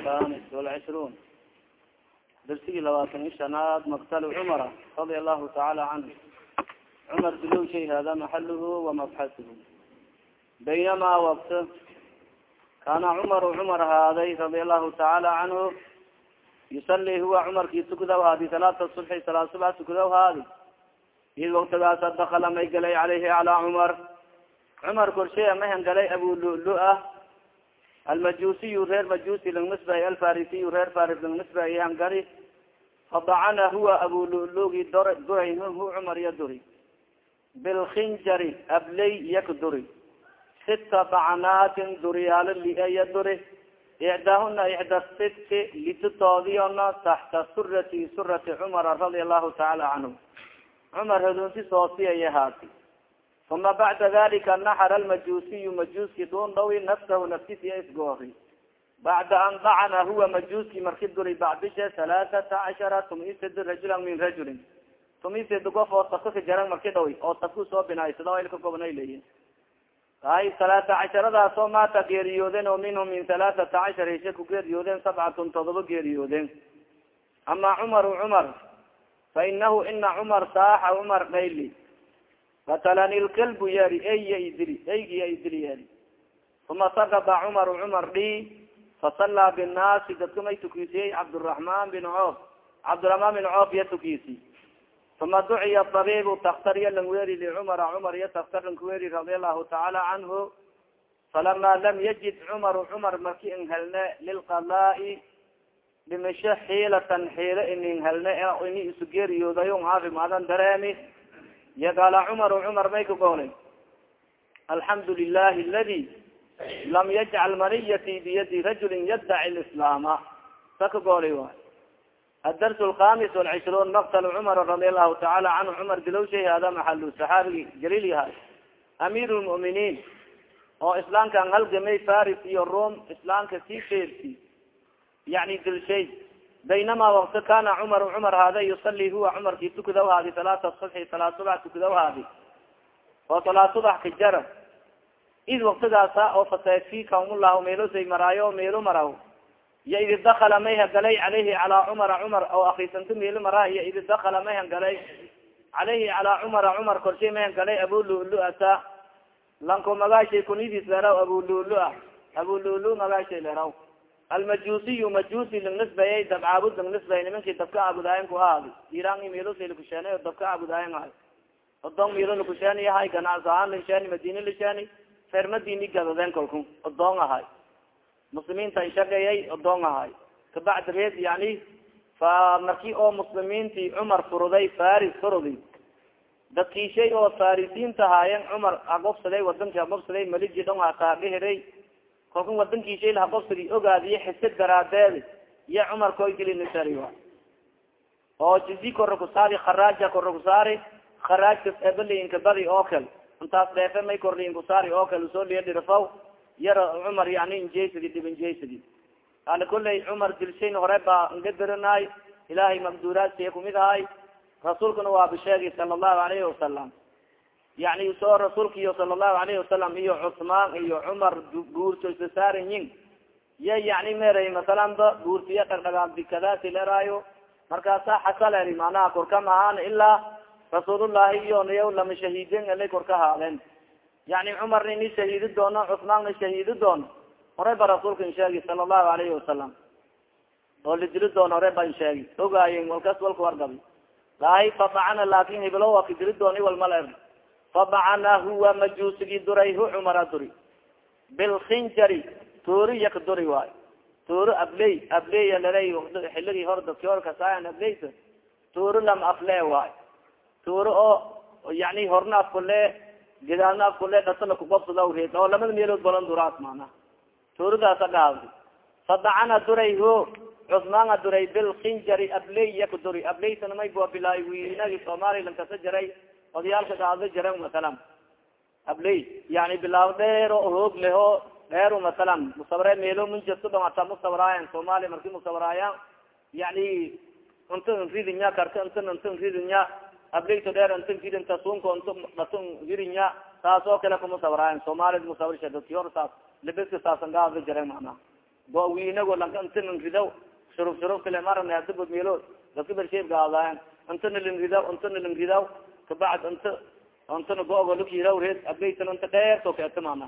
adrs الخamis والcishruun darsigii labaatan i shanaad maktal cmara radia allahu taala canhu cumar bilow shay hada maxaluhu wamabxasuhu baynama wakt kana cumar cumar haaday radia allahu taala canhu yusali huwa cumarkii tukudaw haadi salaata subxi salaad subax tukudaw haadi id waktagaasa dakala may galay calayhi calaa cumar cumar korsheya mahan galay abu lulu-ah almajusiyu reer majusi lang nisbay alfarisiyu reer faris lang nisbay hangari fadacana huwa abu lulugi dor duray hu cumar ya duri. Bilkhinjari abley yak duri. Sita dacnaatin duryaalo liya duri. Icdaahuna ixda siti lititoodiyona taxta surati surati cumara radia allahu tacaala canhu cumar hadoonti soosiyaya haati uma bacda dalika naxara almajusiyu majuski dun dhawi nafsahu naftisiya isgoori bacda an dacana huwa majuski marki duri bacdishe halaaثata cashara tumised rajulan min rajulin tumised gof oo safka jaran marki dhawi oo safku soo binaysada ilka gobnay leeyihiin ay halaata casharadaasoo maata geeriyoodeen oo minhum min halaaثata cashar heshe ku geeriyoodeen sabcatun todoba geeriyoodeen ama cumaru cumar fa inahu ina cumar saaxa cumar dhayli fatalani lkalbu yeri eyya idili eygiya idili yeri uma sakaba cumaru cumar dhi fasallaa binnaasi dadka may tukisiyey cabduraحman bin coof cabdiraحman bin coof ya tukisi uma duciya tabibu taktar ya lang weri licumara cumar ya taktar lang kuweri radia allahu tacaala canhu falama lam yajid cumaru cumar marki in helne lilqadaai dhimisho xiilatan xiilo inin helne ini isu geeriyoodayo caafimadan dareemi ya qaala cumar cumar may ka goolay alxamdu lilahi aladi lam yajcal maniyati biyadi rajuli yaddaci lislaama sa ka goolay waay adars alkhamis walcishruun maktal cumar radi allahu tacaala canhu cumar dilow shay hada maxalu saxaabigi jaliil yahay amiir lmu'miniin oo islaamkan halgamay faris iyo rom islaamka sii feersi yani dilshay baynama wakti kana cumar cumar haada yusali huwa cumarki tukudaw haadi salaata subxi salaad subax tukudaw haadi oo salaad subax ka jara id waktigaasa oo fasafikamullahu meelosay maraayo meelo maraw iyo idi dakala mayha galay calayhi calaa cumara cumar oo akrisanto meelo maraa iyo idi dakala mayhan galay calayhi calaa cumara cumar korshay mayhan galay abu lulu-ata lanko magaashay kunidis leraw abu lulu-a abu lulu magaashay leraw almajusiyu majusi lang nisbayay dab caabud lang nimankii dabka caabudaayen ku ahaadi iran meelosay lakusheenay oo dabka caabudaayen ahay odong meelo lakusheeni ahay ganacsi ahaan lasheeni madine lasheeni reer madini gadadeen kalku odoong ahay muslimiinta ishagayay odoong ahay kabacdi reed yani fa marki oo muslimiintii cumar furuday faris furudi dadkiishay oo farisiinta ahaayeen cumar hagobsaday wadanki hagobsaday maliji dhong hataadhihiray kalku wadankiishay lahagobsadi ogaadiyo xisad daraadeed iyo cumar koy gilinisari oo jizi kora kusaari kharaaja kora kusaari kharaajkas ebaliinka badi oo kal intaas dheefe may korliin kusaari oo kale u soo liya dhirfaw yara cumar yani injeysadi dhib injeysadi ala kuley cumar dilshayn hore baa ngadaranaay ilaahay maqduraadsiya kumid ahay rasuulkana waa bisheegi sala allahu alayhi wasalam yani soo rasuulka iyo sala allahu alayhi wasalam iyo cusmaan iyo cumar guurto isla saaranyin ya yani meray masalan ba guurtiya dhagdhagaabdikadaasi leraayo markaasa xasaleri manaha korka mahaan ilaa rasuulullahi iyo niya lama shahiiden ala korka haadeen yani cumarna ini shahiidi doono cusmaanna shahiidi doono. Hore ba rasuulka in sheegi sala allahu alayhi wasalam oo la dili doono hore ba in ogaayen walkas walka wargabi lahay fadacana laakin hiblo waa ka dili dooni walmaler fadacana huwa majusigii duray hu cumara duri bilkhinjari tuuri yak duri waay tuuri abley ableya laley xiligii hor dadki hor kasaayan ableyta tuuri lam afle waay tuuri oo yani horna afkule gidaalna afkule dhasala kugobsada reed oo lamada meelood balan duraas maana tuuridaasa dhaawdi fadacana duray ho cusmaana duray bilkhinjari abley yak duri ableytana may bua bilaay wiinagi kasa jaray odayaalka dhaado jaren masalan abley yani bilaaw dheer oo hoog leh oo dheer masalan musawire meelo munjasto dhon ataa musawiraayan soomaaliya marki musawiraayan yani unta ridinya karka inta inta ridinya ableyto dheer inta ridinta sunko inta dhato ridinya saas oo kale kumusawiraayan soomaalida musawir dadki hor saas libiska saasan gaada jaren macnaha gowiinago lanka inta nin ridaw shurub shurub kale marana hadabod meelo. Dadka bersheeb gaadaayan intana lin ridaw intana lin ridaw kabacd inta intana go-go lakiraw reed abeytan inta dheerto kaeta mana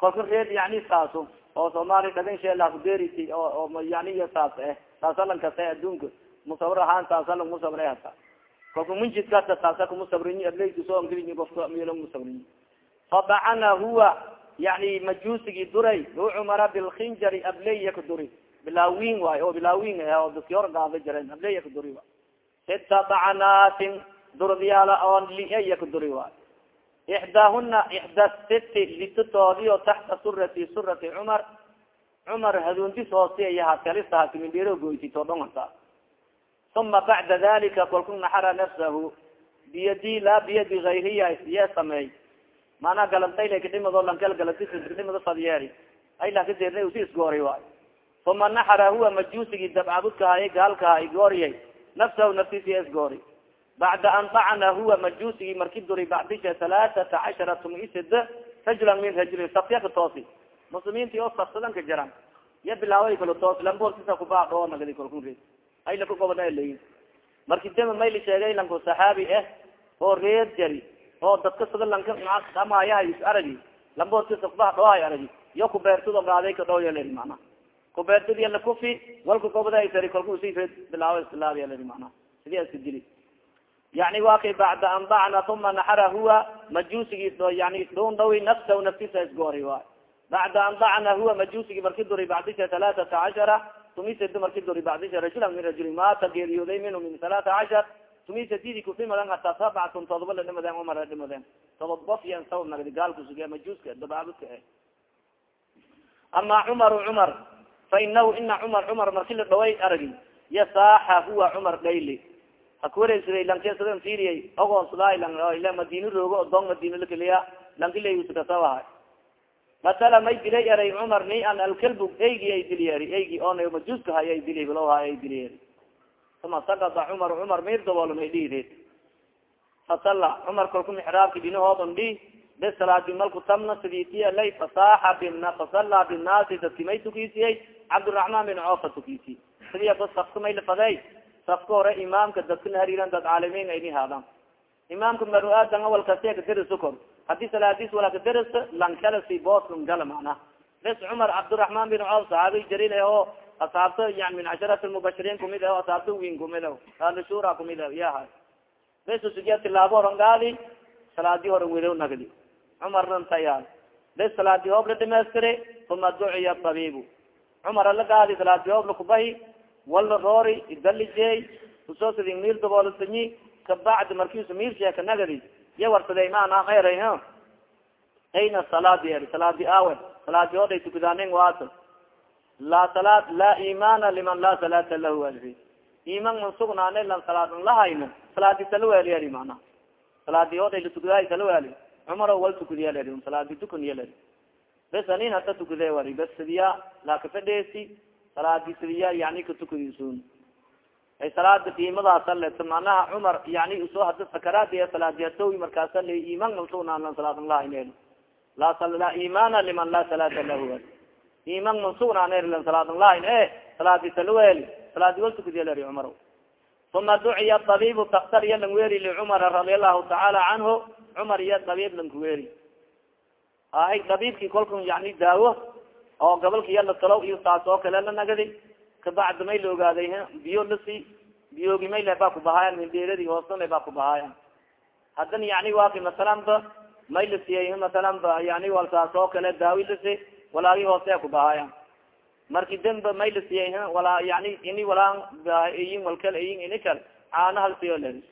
kolka reed yani saaso oo soomaaliya dhagan sheelahkuderisi oo yani iyo saas eh saasalan kasa adduunka musawir ahaan saasalan musawir hata kolka munjidkasa saasa kumusawriyi ableytu soo angeliyi ofka melo musawriyi fadacana huwa yani majusigi duray hu cumara bilkhinjari ableya ka duri bilaawin waay oo bilaawin oo dadki hor gaada jareen ableya ka duri wa sita dacnaatin durdiyaala oo liya ka duri waay. Ixdaahuna ixda siti lititoodiyo taxta surati surati cumar. Cumar haduundis hoosiyaha kalisahatimindhero goyti todhongata uma bacda dalika kolku naxara nafsahu. Biyadi laa biyadi gayriya iye sameey. Maanaa galantayla kadhimado lankal galantikadhimado fadyeeri ay lankadeerna usi isgoori waay. Uma naxara huwa majusigi dabcabudkahay gaalkahay gooriyay. Nafsahu naftiisiya isgoori bacda an dacna huwa majusigi marki duri bacdisha halaaثata cashara tumisida rajulan min rajulin safyaka toosi muslimiinti oo safsadan ka jaran ya bilaaway kalo toos lamborkisa kubaadhoo nagadi kalkun ay laka gobona leyin marki dema mayli sheegay lanko saxaabi ah oo reer jari oo dadka sida lanka amaayahay is aragi lamborkisa kubaadhoohay aragi yo kubeertado gaaday ka dhoo yalei mana kubeertadi ala kufi walka gobada sari kalku si reed bilaawa islaabi yalei mana sidii iska yani wa kay bacda an dacna uma naxara huwa majusigi yani dhun dhawi nafsahu naftisa isgoori waay bacda an dacna huwa majusigi marki duri bacdisha halaaثata cashara tumised marki duri bacdisha rajulan min rajuli maata geeriyooday minhu min halaata cashar tumisadidi kudhimaden hataa sabcatun todoba la dhimadeen umar dhimadeen todob bof yan sabab nagdi gaalkusuge majuska dabaabudka ama cumaru cumar fa inahu ina cumar cumar marki la dhaway aragi yasaaxa huwa cumar dhayli hakuwareegsaday lankesadan firiyay ogoonsadaay ila madina roogo o doon madina lakeliya lankilayusikatawahay masala may dilay eray cumar ni an alkalbu eygi ay diliyeri eygi oona majuska hay ay dili bilow hay ay diliyeri uma sakata cumar cumar mir daboolmay dhiideed fasalla cumar kolku mixraabki dhinahoodon dhi besalaadi malku tamna sidiitiya lay fasaaxa bina fasalla binaasi dadki may tukiisiyey cabdiraxmaan bin coofa tukiisi sidiya bas may lafadey safka hore imaamka dadkana hariiran dad caalimiin ayni haadaan. Imaamka maru-aadan awalkase kaderisukor haddii salaadis wala kadaris lankala si boosn gala macna bes cumar cabdiraxmaan bin coof saxaabi jaliil oo asaabta yani min casharat lmubashiriin kumid ah asaabta win kumid ah alshura kumid ah yaha bes sugiya tilaabo horan gaadi salaadi horan wedow nagdi cumarnan tayaal bes salaadi hoob la dhamaystire uma duciya tabibu cumar ala gaadi salaadi hoob lakubahi wala roori idalijey u soo sidi miir daboolasanyi kabacdi markiisu miir sheeka nagadi ya warsaday maana ha ayna salaadi er salaadi awe salaadi oday tukadaanen waata laa salaad laa imana liman laa salaata lahu ali iman man lan salaad an lahayna salaadi salawaali ali mana salaadi oday latukadaay salawaali cumar wal tukadiya leri salaadi tukaniya leri bes anin hata tukade wari bes sidiya laakafadheesi salaadi sidiya yani katukadisun ay salaada qiimadaasa let manaha cumar yani u soo hada sakaraadiya salaadiyatowi markaasa le iman mansugnaan salaadan lahayn laa imana liman laa salaata lahu. Iman mansugnaan lan salaadan lahayn e salaadi salaweli salaadi wal tukadiyaleri cumar. Uma duciya tabibu taktar iya lang licumara radi allahu tacaala canhu cumar iya tabiib lankuweri ahay tabiibki kolkun yani daawo oo gobolka iya latalow iyo taas oo kale la nagadi. Kabacdi may la ogaaday biyo lasi biyoogi may le baa kubahaayan mindheeradi hoosna baa kubahaayan haddana yani waki masalan ba may la siyay masalan ba yani wal saas oo kale daawi lasi walaagi hoose kubahaayan marki danba may la siyay wala yani ini walaan iyin walkal iyin ini kal caana hal siyo leri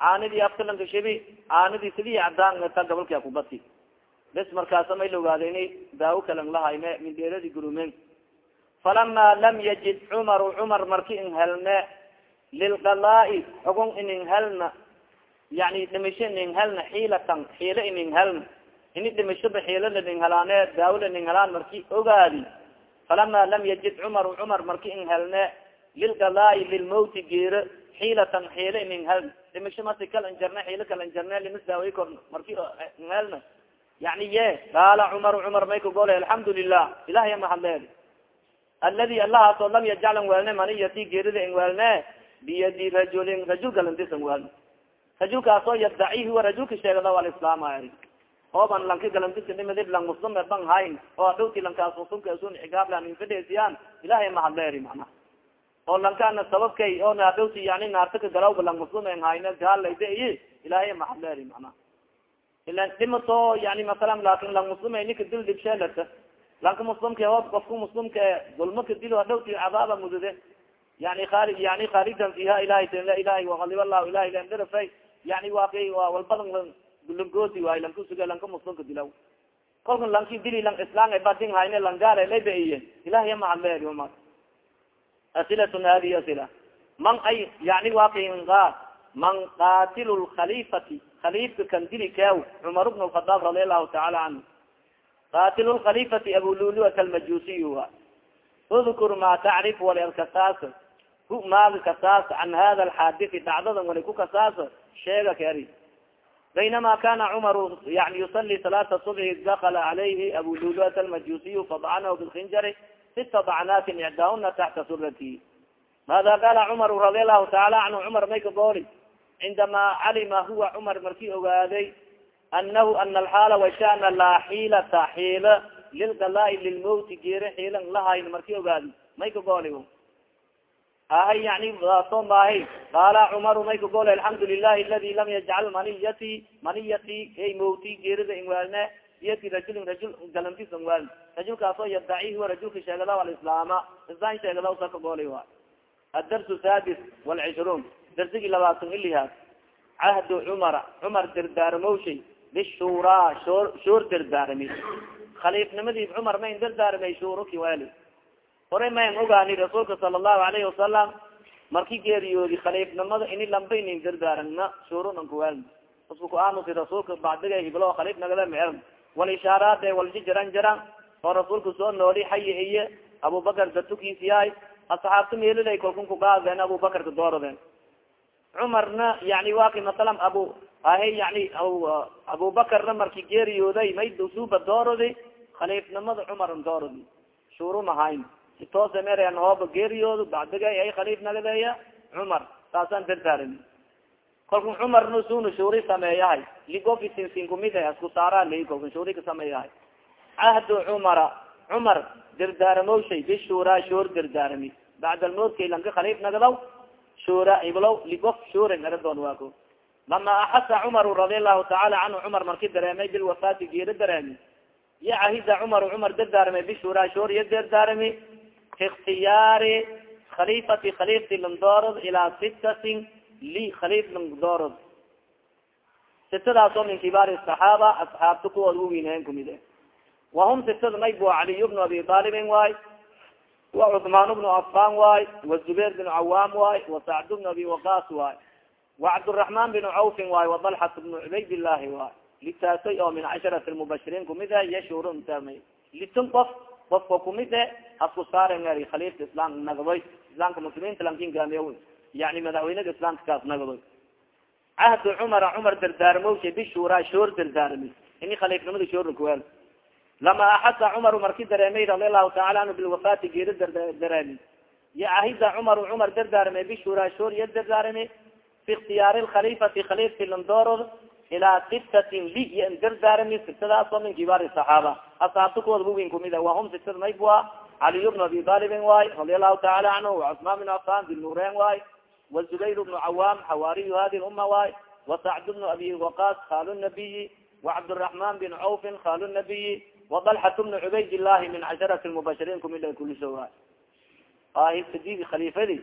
caanadii afkalanka shibi caanadii sidii cadaan ta gobolka kubati bes markaasa may la ogaada ini daawo kalan lahayme mindheeradi gurumen falama lam yajid cumaru cumar marki in helne lilqalaa'i inin helna yani dhimisho inin helna xiilatan xiilo inin helna. Ini dhimishoba xiilala nin helaane daawla nin helaan marki ogaadi. Falama lam yajid cumaru cumar marki in helne lilqalaa'i lilmawti geero xiilatan xiilo inin helna. Dhimisho masi kal injarne xiilo kal injarne limis daaway kor marki in helna yani ye qaala cumaru cumar may kagole alxamdu lilah ilahiya mahadleed aladi allahaas oo lam yajcalan weelne maniyati geerida in weelne biyadi rajulin rajul galantisan weelne rajulkaasoo yaddaci huwa rajulka sheegada alislaam ari ooban lanka galantisanimadi lang muslim ban hayn. Oo adhowti lankaas muslimka sun xigaablan infidhesiyaan ilahay mahadleeri macnaha oo lankana sababkay oo adhowti yani naartaka galawba lang muslim en hayna gaalayda iyo ilahay mahadleeri macnaha ilan dhimato yani masalan laakin lang muslim ninka dil dhibsheelata lanka muslimka oo qofka muslimka dulmaka dilo adhowti cadaaba mudude yani ari yani kharijan fiha ilahay ilahay wakalib lahu ilahay landarafay yani waakay walbadan langooti waay lankusuga lanka muslimka dilaw kolka lanki dili lang islaan badin hayne langaale laybaiye ilahiya mahadleeri ma asilatun hadihi asila man ay yani waaka man qatil lkhalifati khalifka kan dili kew cumar bn lkhadaab radi allahu taala canhu qatil lkhalifati abululuat almajusiy wa udkur ma tacrif wali kasaas hu maaga kasaas can hada alxaadii dhacdadan wali ku kasaas sheega kari baynama kana cmaru yani yusali salaata subxi dakala calayhi abululuat almajusiy fadcanahu bilkhinjari sita dacnaatin icdaahuna taxta surati. Mada qala cumar radi allahu taala canhu cumar may ka cindama calima huwa cumar markii ogaaday anahu ana alxaala washana laa xiilata xiila lilgalaa'i lilmawti geere xiilan lahayn markii ogaadi may ka gooli ahay yani soo maahay qaala cumaru may ka gooli alxamdu lilahi aladi lam yajcal maniyati maniyati ay mawti geerida inwaalne iyati rajulin rajul galantis inwaal rajulkaasoo yaddaci huwa rajulka sheegadaw alislaama islaan sheegadaw sa ka gooli wa adarsu walcishruun darsigii labaatan ilihaad cahdu cumara cumar dardaarmowshay bishuraa shoor shoor dardaarmi khaliifnimadii cumar mayn dardaarmay shuuruki wali horay mayn ogaani rasuulka sala allahu alayhi wasalam marki geeriyoodi khaliifnimada ini lamba inin dardaarana shuurunanka kuwal usku ku-aanusi rasuulka bacdiga hiblo khaliif nagada meeran wal ishaaraade jaran jaran oo rasuulka soo nooli xayi iyo abubakar datukiis yahay asxaabta meelilay kalkun kugaadeen abubakarka dooradeen cumarna yani waki masalan abu ahe yani abubakarna marki geeriyooday may dusuba dooradi khaliifnimada cumaran dooradi shuru mahayn si toose meran hooba geeriyoodo bacdiga ay khaliif nagadeeya cumar saasaan dardaarin kalkun cumarna suna shuri sameeyahay. Ligofi sinsin kumid asku saara li kalkun shuri ka sameeyahay. Cahdu cumara cumar dardaarmowshay bishura shoor dardaarmi bacd almowtkay lanka khaliif nagadaw shura iblow ligof shura nagadoon waako lama axasa cumaru radi allahu taala canhu cumar marki dareemay bilwafaati geero dareemi iyo cumaru cumar dardaarmay bishura shoor iyo dardaarmi ikhtiyaari khalifati khalifti landoorod ilaa sitatin li khalif landoorod sitadaasoo min kibaari saxaaba asxaabta kuwood uwiinheen kumide wahum sitada may bu caliy bnu abi aalibin waay wa cثmaan bnu afan waay wa zubayr bn cawaam waay wa sacd bn abi waqas waay wa cabdالرaحman bn cawfin waay wa dalxat bnu cubaydillaahi waay litaasay oo min casharat mubashiriin kumid e yashuruntamay litun qof qofka kumid e hasku saaren khaliifka islam nagadoy islaamka muslimiinta lankin gaamiyo yani madaxweynada islaamka kaas nagadoy cahdu cumara cumar dardaarmowsha bishura shoor dardaarmi ini khaliifnimada shoornkuweel lama axasa cumar marki dareemay radi alahu taala anhu bilwafaati geeri dareemi yahida cumar cumar dardaarme bishurashoor ya dardaarme fi ikhtiyaari lkhalifati khalifki landoorod ilaa sitatin li iyo sitadaasoo min kibaari saxaaba asaabtakooda buwin kumida wahum sitad naybwa caliy bnu abi talibin waay radi alahu taala canhu wacusmaan bin afan dilnureyn waay wazubayr bnu cawaam xawaariyu hadi lumma waay wasacd bnu abi waqas khaalu nabiyi wacabduraxman bin cawfin khaalu nabiyi وdلحة بن cubayd اللahi min casharat mubashiriin kumid kuliso waay sidii khalifadi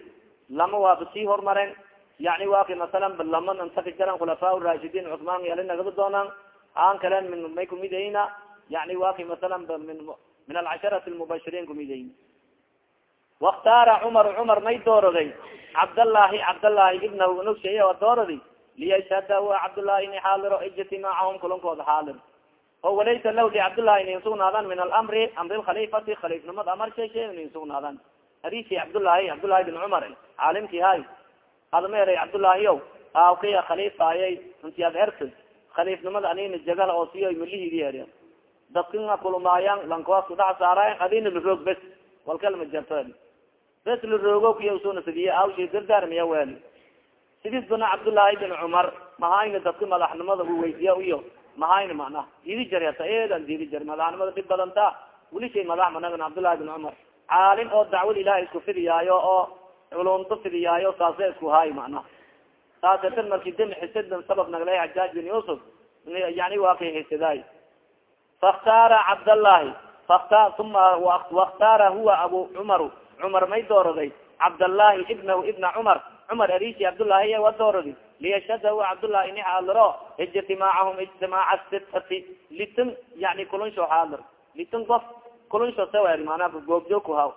lama waaba sii hormaren yani waki masalan lama antaki jaran khulafaa rashidin cusmaan yali nagada doonaan aan kalen min may kumidayna yani waki masalan min min alcasharat lmubashiriin kumidayna wakhtaara cumar cumar may dooroday cabdالlahi cabdالlahi ibnahu nogshay dooradi liyashhada hua cabdالlahi ini xaaliro ijtimaacahum kulankooda xaalir o walaysa law licabdllahi nin sugnaadan min alamri amri lkhalifati khaliifnimada amar sheshe nin sugnaadan hadisi cabdullaahi cabdullahi bin cumar caalimki hay admeeray cabdullaahi o aawkaya khaliifayay intiad herta khaliifnimada anina jagal oo siyo malihidi er dadkina kulmaayaan lankoasku dhax saaraay adina laroog bes walkalma jarto bes laroogo kuya usona sidiye awshay dardaar miya weli sidis cabdullaahi bin cumar mahayna dadka madaxnimada uweydiya iyo mahayna macnaha diidi jar hata eedan diidi jar madaxnimada dhib badanta weli shay madax managan cabdullahi bin cumar caalim oo dacwad ilahay isku fidiyaayo oo culumto fidiyaayo saase isku haayo macnaha saasatan marki dami xisadan sabab naglay xajaaj bin yusuf. Yani waa kay xisidaay fakhtaara cabdallahi fakta uma wakhtaara huwa abu cumaru cumar may dooraday cabdallahi ibnahu ibna cumar cumar arishi cabdullahi wa dooradi liyashhada hu cabdullahi ini xaadiro ijtimaacahum ijtimaaca sitati litin yani kulunsho xaadir litin qof kulunsho sawer manaa goobjoog ku haw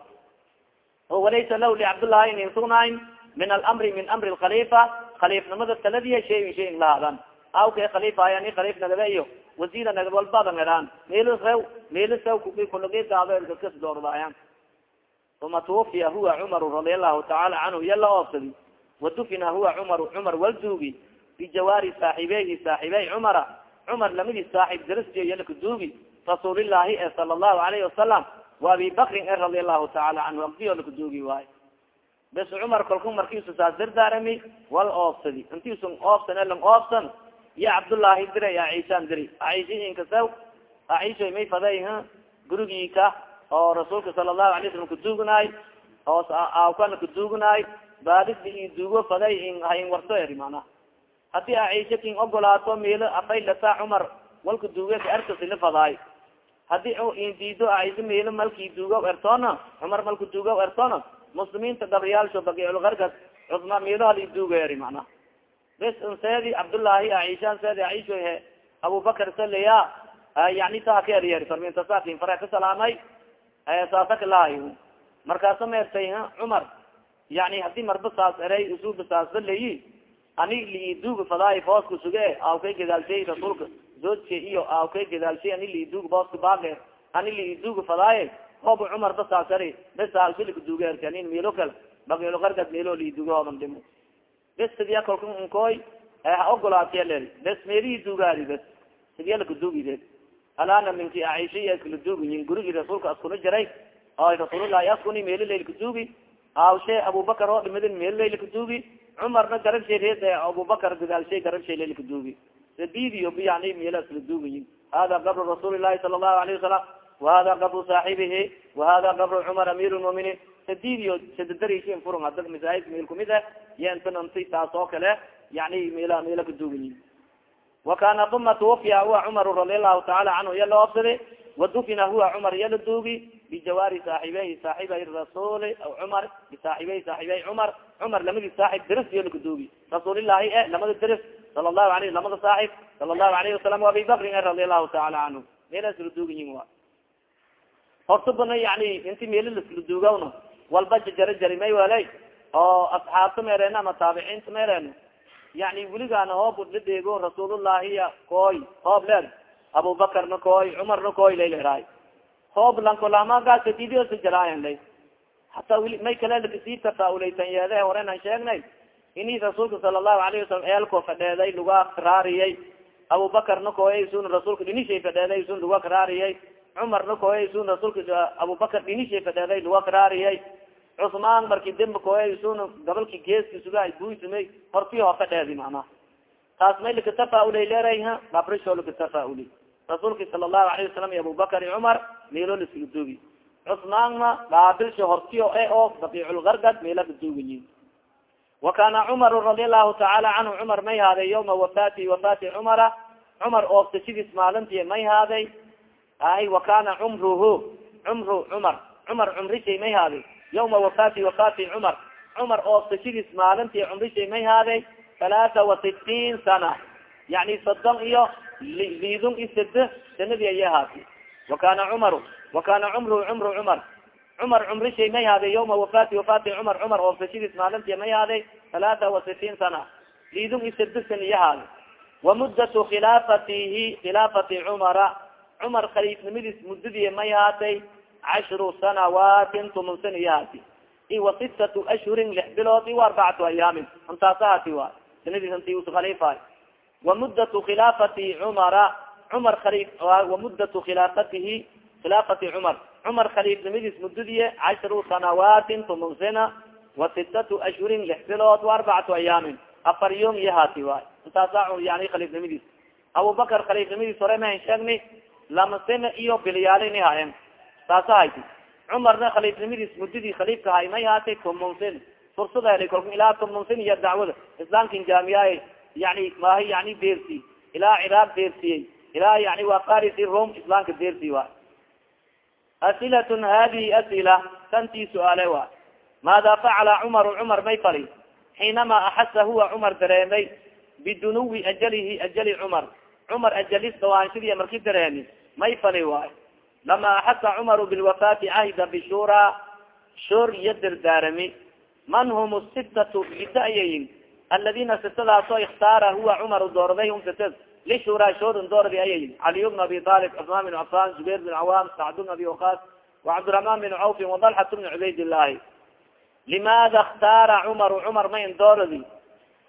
o walaysa lahu licabdullahi inin sugnayn min alamri min amri lkhalifa khaliifnimada taladiya shayin shayin lahaadan awke khaliifaya ni khaliif nagada iyo wasiira nagad walbadan edaan meelo rew meelo sew kuki kulagadaado dadkas doordaayan uma tuwafiya huwa cumaru radia allahu tacaala canhu yala oobsadi wadufina huwa cumaru cumar walduugi bijawaari saaxibeyhi saaxibey cumara cumar lamidii saaxib darasje yalakaduugi rasuulillahi e sala allahu alayhi wasalam wa abi bakrin e radia allahu tacaala canhu abdiyo lakaduugi waayo bes cumar kalku markiisu saas dardaarami wal oobsadi intiisun oobsan elang oobsan iyo cabdullaahi diray aishaan diri aisha inkasaw aisha may faday gurigii ka oo rasuulka sala allahu alay slam kaduugnaay oo aawkana kaduugnaay baadisda i duugo faday hain warto eri mana. Hadii aisha kin ogolaato meelo afaylata cumar walka duuge ka erkasila fadaay haddii indiido aisha meelo malki duugo ertoona cumar malka duugo ertoona muslimiinta gabriyaalsho bagiculgargas cusma meelo hali duugo eri mana. Bes nseedi cabdullaahi aisha nseedi aisho he abubakar saleya yani saa ka eryer farmintasakin fare ka salaamay saasa kalahay markaasa meertay cumar yani haddii marba saas eray usuba saasba leyi ani liiduuga fadaay booska suge aawkay gadaalshay rasuulka zoodka iyo aawkay gadaalshay ani liiduuga booska baage ani liiduuga fadaaye hooba cumar ba saas eri bes halsilika duuga erka anin meelo kale bagilogargad meelo liiduga hoodan dhimo bes sidiya kalka nkoy ha ogolaatiya leri bes meelihii duugaadi bes sidiya lakaduugide alana minki aishiya iskala duugiyin gurigi rasuulka askuna jaray oy rasuulullahi askuni meelo laylkaduugi awshe abubakar oo dhimadin meelo laylkaduugi cumarna garabshay reed abubakar gadaalshay garabshay laylkaduugi sadiidiyo yani meelo iskala duugiyin hada qabru rasuuli llahi sala allahu alayhi wasalam wahada qabru saaxibihi wahada qabru cumar amiir lmuminiin sadiidiyo sadadarishin furun hadag masaahid meel kumid ah yentananti taas oo kale yani meela meelo kaduugiyin wakana uma tuwafiya huwa cumar radia allahu taala canhu iya la obsade wadufina huwa cumar iya la duugi bijawaari saaxibeyhi saaxibay rasuuli cumar bisaaxibey saaxibey cumar cumar lamadi saaxib daris iyo lakaduugi rasuulillahi e lamada daris sala allahu alayh lamada saaxib sala allahu alayhi wasalam wa abi bakrin e radia allahu taala canhu meelas la duugiyin wa horta bana inti meelo laskala duugawna walba jajara jari may weley oo asxaabta meereen ama taabiciinta meereen yani weligaana hoob la deego rasuulullahiya koy hoob leer abubakarna koy cumarna koy layleraay hoob lankolamaagaasadidiyosa jaraayan lay hataa may kale lakasii tafaauleytan yeede horenan sheegnay ini rasuulka sala allahu alayhi wasalam eelko fadheeday luga karaariyay abubakarna koyay sun rasuulka dhinishay fadheeday sun luga karaariyay cumarna koyay sun rasuulka abubakar dhinishay fadheeday luga karaariyay cusmaan marki demba koyay sun gabalki geeski suga buisamay horti ho fadheedi macnaha taas may lakatafaaulay leeray ha babrisho lakatafaauli rasuulki sala allahu alayhi wasalam iyo abubakar iyo cumar meelo laskala duugi cusmaanna baabilsho hortiyo e oo dabiiculgargad meela kaduugayin wa kana cumaru radia allahu tacaala canhu cumar may haaday yawma wafaati wafaati cumara cumar ooftashadiis maalintii may haaday. Ay wa kana cumruhu cumru cumar cumar cumrishay may haaday. Yawma wafaati wafaati cumar. Cumar ooftashadiis maalintii cumrishay may haaday halaata wa sitiin sana. Yani soddon iyo lidun i sade sanadii aya haati wakana cumaru wakana cumruhu cumru cumar cumar cumrishay may haaday yawma wafaati wafaati cumar cumar oofsashadiis maalintii may haaday halaata wa sitiin sana. Lidun i sade sana iya haaday wamudatu khilaafatihi khilaafati cumara cumar khaliifnimadiis muddadii may haatay cashru sanawaatin tuman sana iya haati sitatu ashhurin lix bilood i arbacatu ayaamin intaasa haati wa sanadiis inti us khaliifaay wamudatu khilaafati cumara cumar ali wamudatu khilaafatihi khilaafati cumar cumar khaliifnimadiis mudadiye cashru sanawaatin tumun sina wa sitatu ashhurin lix bilood wa arbacatu ayaamin. Afar yom iyo haati waay. Intaasa yani khaliifnimadiis abubakar khaliifnimadiis hore mahan sheegni lama sina iyo bilyaali ni hayen saasa hayti. Cumarna khaliifnimadiis mudadii khaliifka hay may haatay tumun sin fursad heli kolka ilaa tumun sin iyo dacwada. Islaamkin jaamiyaay yani maahi yani deersi ilaa ciraaq deersiyey ilaa yani waa farisi rom islaamka deersi waay asilatun hadihi asila tantii su'aale waay maada facala cumaru cumar may fali. Xiinama axasa huwa cumar dareemay. Bidunuwi ajalihi ajali cumar. Cumar ajalis dawaanshadiiya marki dareemi may fali waay lama axasa cumaru bilwafaati cahida bishura shur iyo dardaarami. Man hum sitatu sita ayayin aladina sitadaaso ikhtaara huwa cumar doorday hum sitad lishura shorn doordi ayay caliy bn abi alib cusmaan bin cafan zubayr bin cawaam sacd bn abi waqas wacabdiramaan bin cawfin wadalxat bn cubayd illaahi limaada اkhtaara cumaru cumar mayn doordi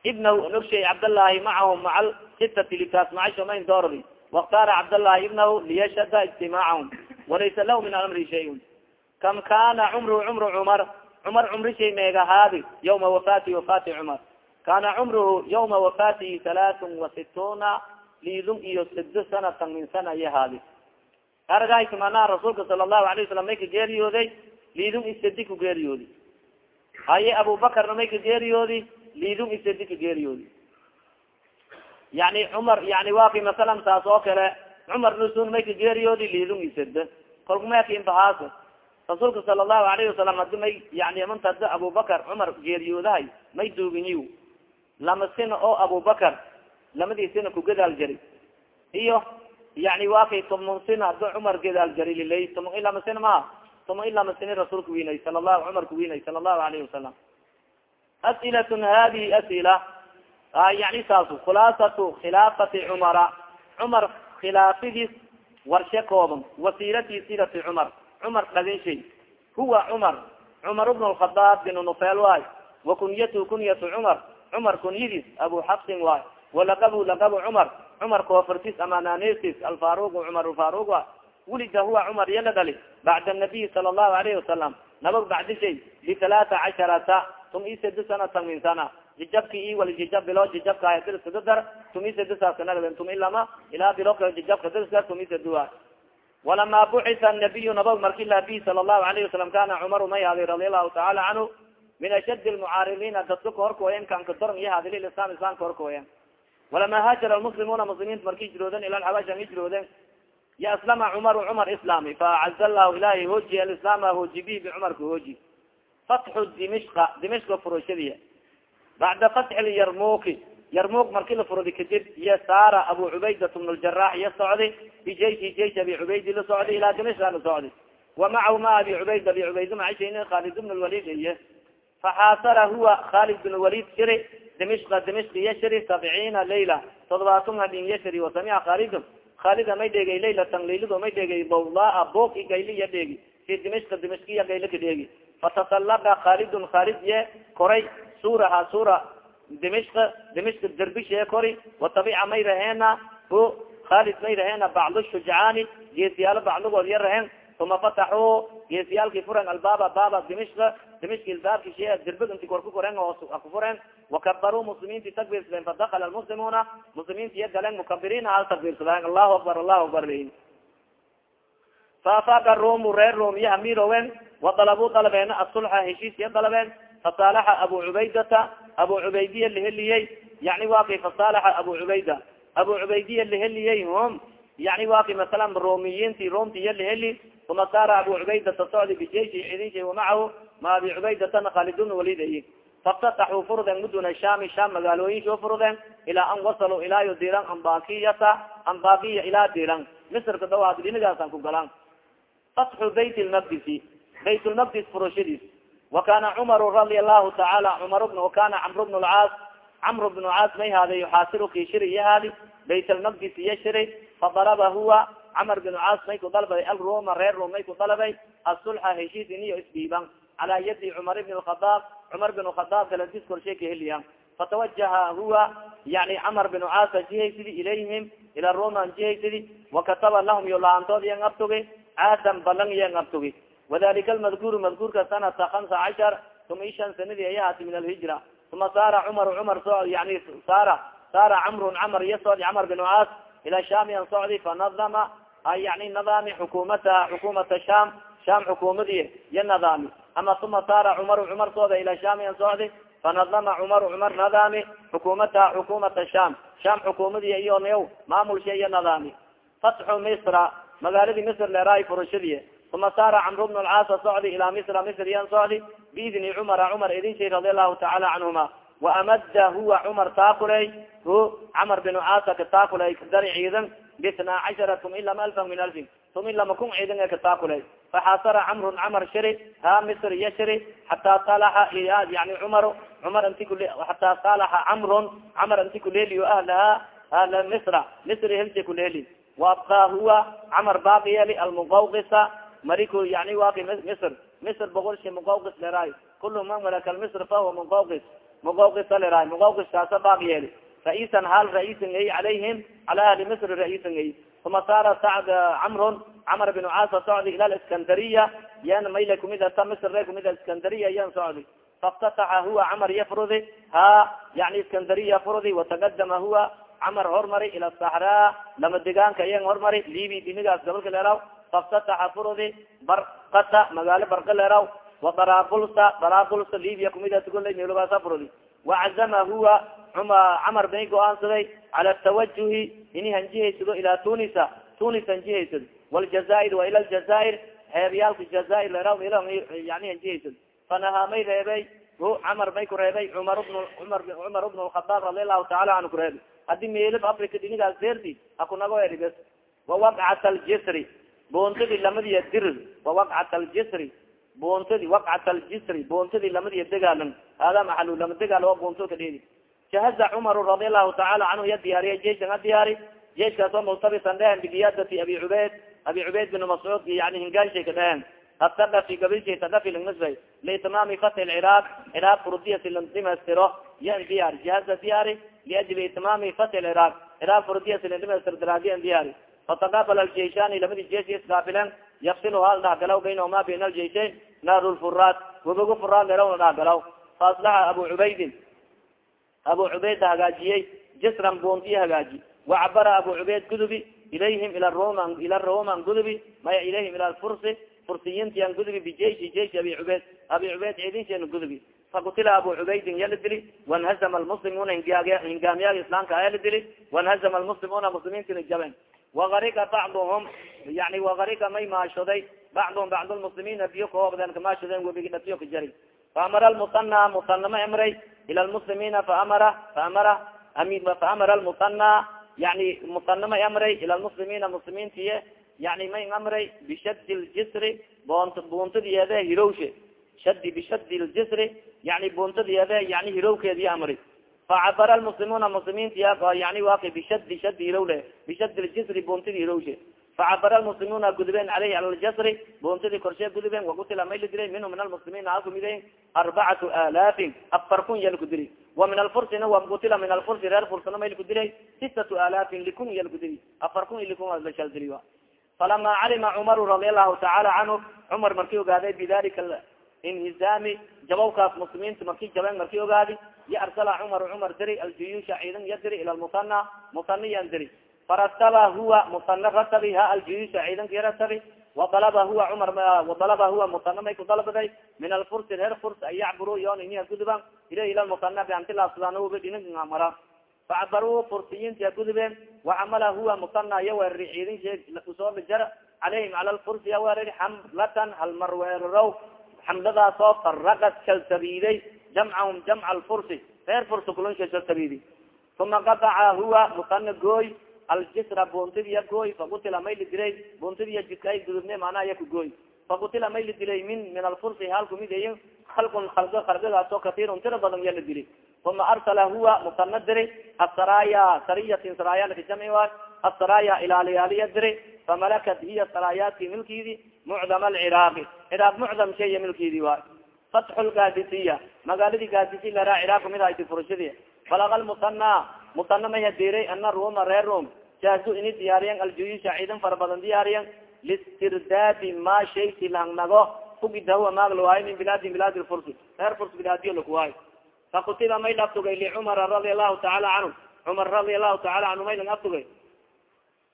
ibnahu nogshay cabdallaahi macahum macal sitati litaas macasho mayn doordi waاktaara cabdallaahi ibnahu liyashada ijtimaacahum walaysa lahu min amri shayun kam kana cumru cumru cumar cumar cumrishay meegahaadi yawma wafaati wafaati cumar kana cumruhu ywma wafaatihi alaatun wasituna lidun iyo sido sanatan min sana iyo haadi aragayka manaa rasuulka sala lahu alayه wasalam may ka geeriyooday i isadi ku geeriyoodi haye abubakarna may ka geeriyoodi lidun isadi ka geeriyoodi yani cumar yani wa masalan saas oo kale cumar nusun may ka geeriyoodi lidun isada kolku makinbahaas rasuulka sala lahu alayه wasalam hadi may yani manta hada abubakar cumar geeriyoodahay may duuginyi lama sina oo abubakar lamadii sina ku gadaal jari. Iyo yani wakay tomon sina hada cumar gadaal jari lilay tomon i lama sina maha tomon i lama sini rasuulka winay sala lahu cumar ku winay sala الlahu alayhi wasalam asilatun hadihi asila yani saasu khulaasatu khilaafati cumara. Cumar khilaafidiis warshe kooban wasiirati sirati cumar. Cumar dhagin shay. Huwa cumar cumar bn lkhadaab bin nufeel waay. Wa kunyatu kunyatu cumar cumar kunyadiis abu xabsin waay. Walaqabu laqabu cumar cumar koofartis amanaanesis alfaruq cumar faruq waay. Wulida huwa cumar yala dhali bacda nabiy sala allahu alayhi wasalam nabag bacdi shay. Bitalaata casharata tum i sadi sanatan min sana. Jijabki i wal jijab bilo jijabka dirska dar. Tum i sadi saaskanagden tum ilama ilaa biloka jijabka dirska tum i sadi waay. Walama bucisa nabiyu nabag marki sala allahu alayhi wasalam kana cumaru may radi allahu taala canhu min ashad lmucaaridiina dadka kahorkooyen kan kadoran iyo hadi lilislam islam kahorkooyen walama haajara lmuslimuuna muslimiinta marki jirooden ila lxabasha hijrooden ya aslama cumaru cumar islami faacaza llahu ilahi hooji alislaama hooji bihi bicumar ka hooji fatxu dimishka dimishka furashadiya bacda fatxi lyarmuki yarmuk marki la furadi kadib iyo saara abu cubaydat bn ljarax iyo socdi bijayshi jaysh abi cubaydi la socdi ilaa dimishka la socdi wa macahu ma abi cubayd abi cubayd macashan khalid bn lwalid iye faxaasara huwa khalid bn walid shiri dimishka dimishka iyo shiri sabciina layla todobaatan hadin iyo shiri wasamica khalid khalida may dheegay laylatan laylado may dheegay bawdaa boog i gayli iya dheegi si dimishka dimishkiya gayla ka dheegi fatasalaqa khalidun khalid ye koray suraha sura dimishka dimishka derbishee kori watabica may raheena o khalid may raheena bacdu ya uma fataxuu geesiyaalki furen albaaba baaba dimishka dimishka ilbaabki shee derbig inti kor ku koren oo ku furen wakabaruu muslimiinti takbirsadeen fadakala lmuslimuuna muslimiinti iya galeen mukabiriina hal takbirsadeen allahu akbar allahu akbar leyin faafaaqa rumu reer rum iyo hamirowen wadalabuu dalabeen asulxa heshiis iya dalabeen fasaalaxa abu cubaydata abu cubaydiya laheliyey yani wa kay fasaalaxa abu cubayda abu cubaydiya laheliyey hum yani wa kay masalan romiyiinti romti iya laheli uma saara abu cubaydata socdi bijeishi cidinshi wamacahu ma abi cubaydatana khalidun walid ay faftataxuu furden muduna shami sham magaalooyinko furden ilaa an wasaluu ilaayo dilan ambakiyata ambakiya ilaa dilan misrka dawaad dhinigaasan ku galan fatxu bayt lmaqdisi bayt lmaqdis furashadiis wakana cmaru radia allahu taala cumar bn wakana camr bn lcaas camr bnu caas may haada yuxaasiru ki shiri iyo haadi bayt almaqdis iyo shiri fadaraba huwa camar bn caas may ku dalbay alruma reer rum may ku dalabay asulxa heshiis iniyo isbiiban cala yadi cumar bn khadaab cumar bin khadaab galadis korshay heliya fatawajaha huwa yani camar bin caasa jihaysidi ilayhim ila roman jihaysidi wakataba lahum yo laantood iyan abtugi caadan balan yen abtugi wadalika almadkuru madkuurka sanata hamsa cashar tuma ishan sanadii ay ahaati min alhijra. Uma saara cumar cumar so yani saara saara camrun camar iyo socdi camar bin caas ila shami an socdi fanadama yani nadaami xukumata xukumata sham sham xukumadii iyo nadaami ama uma saara cumar cumar sooda ila shami an socdi fanadama cumar cumar nadaami xukumata xukumata sham. Sham xukumadii iyo nayaw maamulsha iyo nadaami fatxu misra magaaladii misr leeraay furashadii. Uma saara camru bn lcaasa socdi ilaa misra misr yan socdi biidni cumara cumar idin radi allahu tacaala canhuma waamada huwa cumar taakuley hu camar bin caasa kataakuley kadari ciidan bisnaa cashara tum ilama alfan min alfin tum ilama kun ciidan ee kataakuley faxasara camrun camar shiri ha misr iyo shiri xataa salaxa yani cumar cumar anti kule xataa salaxa camrun camar anti kuleeliyo ahlaha ahla misra misri helsi kuleeli waabkaa huwa camar baaqi yeeli almuqawqisa mariku yani waki misr misr boqol shi muqawqis leraay kulu man malaka misr fahuwa muqawqis muqawqisa leraay muqawqis kaasa baaqi yeeli ra'iisan hal ra'iisan ay calayhim cala ahli misr ra'iisan ay uma saara sacd camrun camar bin caasa socdi ila liskandariya yan mayla kumid ta misr kumid iskandariya yan socdi faftataxa huwa camar yafrudi ha yani iskandariya furdi wataqadama huwa camar hormari ila saxraa lama degaanka yan hormari libi dimigaas gobolka leeraw faftataxa furudi barkata magaalo barka leeraw wadarabulsa darabulsa libya kumidasgolay meelogaasa furudi wacazama huwa cuma camar bay go'aansaday cala tawajuhi ini hanjihaysado ilaa tunisa tunis hanjihaysado waljazair wa ila ljazair heebyaalka jazair leeraw yani hanjihaysado fanahaa may reebay hu camar may ku reebay cumar bn cumar cumar bn lkhadaab radi allahu taala canhu kureebay haddii meelib africa dinigaas deerti hakunago eri bes wawaqcat aljisri boontadii lamadiya dir wawaqcat aljisri boontadi waqcat aljisri boontadii lamadiya degaalan hada maxalu lama degaal oo boonto ka dhedi jahaza cumar radi allahu taala canhu ya diyaariya jeishan a diyaari jeiskaas oo multabisan dhehen bigiyaadati abi cubeyd abi cubeyd bin mascuud yani hingaashay ka dhehen atadafi gabilshay tadafi langnisbay liitmaami fati lciraaq ciraaq furdiya si landhimaystiro yan diyaari jahaza diyaari liajli itmaami fati lciraaq ciraaq furdiya si landhimaystir daraadiyan diyaari fataqabala aljeishani lamadi jeish isqaabilen yafsilu hal dhahgalaw baynahuma bayna aljeishayn naaru lfuraat wabogo furaad lerawna dhahgalaw faaslaxa abu cubaydin abu cubayda hagaajiyey jisran boontiyo hagaaji. Wacabara abu cubayd gudubi ilayhim ila roman ila roman gudubi maya ilayhim ila lfursi fursiyintian gudubi bijeishi jeishi abi cubayd abi cubayd ciidinsheena gudubi. Fakutila abu cubaydin yala dili wanhazama almuslimuna hingaamiyaaga islaamka aya la dili wanhazama almuslimuna muslimiintina jaben wagarika bacduhum yani wagarika may maashoday bacduhum bacd lmuslimiina biyo kahoogdeen kamaashodeen webigi dhatiyo ka jari faamara lmusana musanama amray ila lmuslimiina faamara faamara faamara almusana yani musanama amray ila lmuslimiina muslimiintiye yani may amray bishadi ljisri boont buuntadiyeede hirowshe shadi bishadi ljisri yani buuntadiyeede yani hirowkeediya amri facabara lmuslimuna muslimiintiya yani waki bishadi shadi hirowle bishadi ljisri buuntadi hirowshe facabara lmuslimuna gudubeen aleyhi cala ljasri buuntadii korshee gudubeen wakutila may la dilay minhu min almuslimiina a kumidayn arbacatu alaafin afar kun ya laku dili wa min alfursina wakutila min alfursi reer fursana may laku dilay sitatu alaafin likun ya laku dili afar kun likun lashal dili falama calima cumaru radi allahu tacaala canhu cumar markii ogaaday bidalika inhizaami jabawkaas muslimiinta marki jabeen marki ogaadi ya arsala cumar cumar diri aljuyusha ciidan ya diri ila lmusana musana diri farataba huwa musana ratabi ha aljuyusha ciidanka yaratabi wadalaba huwa cumar wadalaba huwa musana may kudalbaday min alfursi reer furs an yacburu yon ini haguduban ila ila musana biantilaaslanba dhininka mara facabaru fursiyinta gudubeen wacamala huwa musana iya weerari ciidin shee u soo bijar calayhim cala lfursi ya weerari xamlatan halmar weeraraw xamladaas oo faraqad kalsabiiday jamcahum jamca alfursi reer fursi kulonsha kalsabiidi uma qadaca huwa musana gooy aljisra buntadiya gooy fakutila may la dilay buntadiya jidka ay gudubne macnaha iya ku gooy fakutila may la dilay min min alfursi hal kumidayin halkun halgo kargadaasoo katiirun tira badan ya la dilay uma arsala huwa musana diri asaraya sariyatin saraya laka jamci waay asaraya ilaaliyaaliya diri famalakat hiya saraayaadki milkiidi mucdama alciraaqi ciraaq mucdam shaya milkiidi waay fatxu lgaadisiya magaaladii gaadisi laraa ciraaq kumid hayti furashadii balaga lmusana musana may hadiiray ana ruma reer rum jaazu ini diyaariyan aljuyusha ciidan fara badan diyaariyan listirdaadi ma shayti langnago fugidahuwa maaglawaay min bilaadi bilaadi lfursi reer furs bilaadiyo lakuwaay fakutiba may laftugay licumara radia allahu tacaala canhu cumar radia allahu taala canhu may lang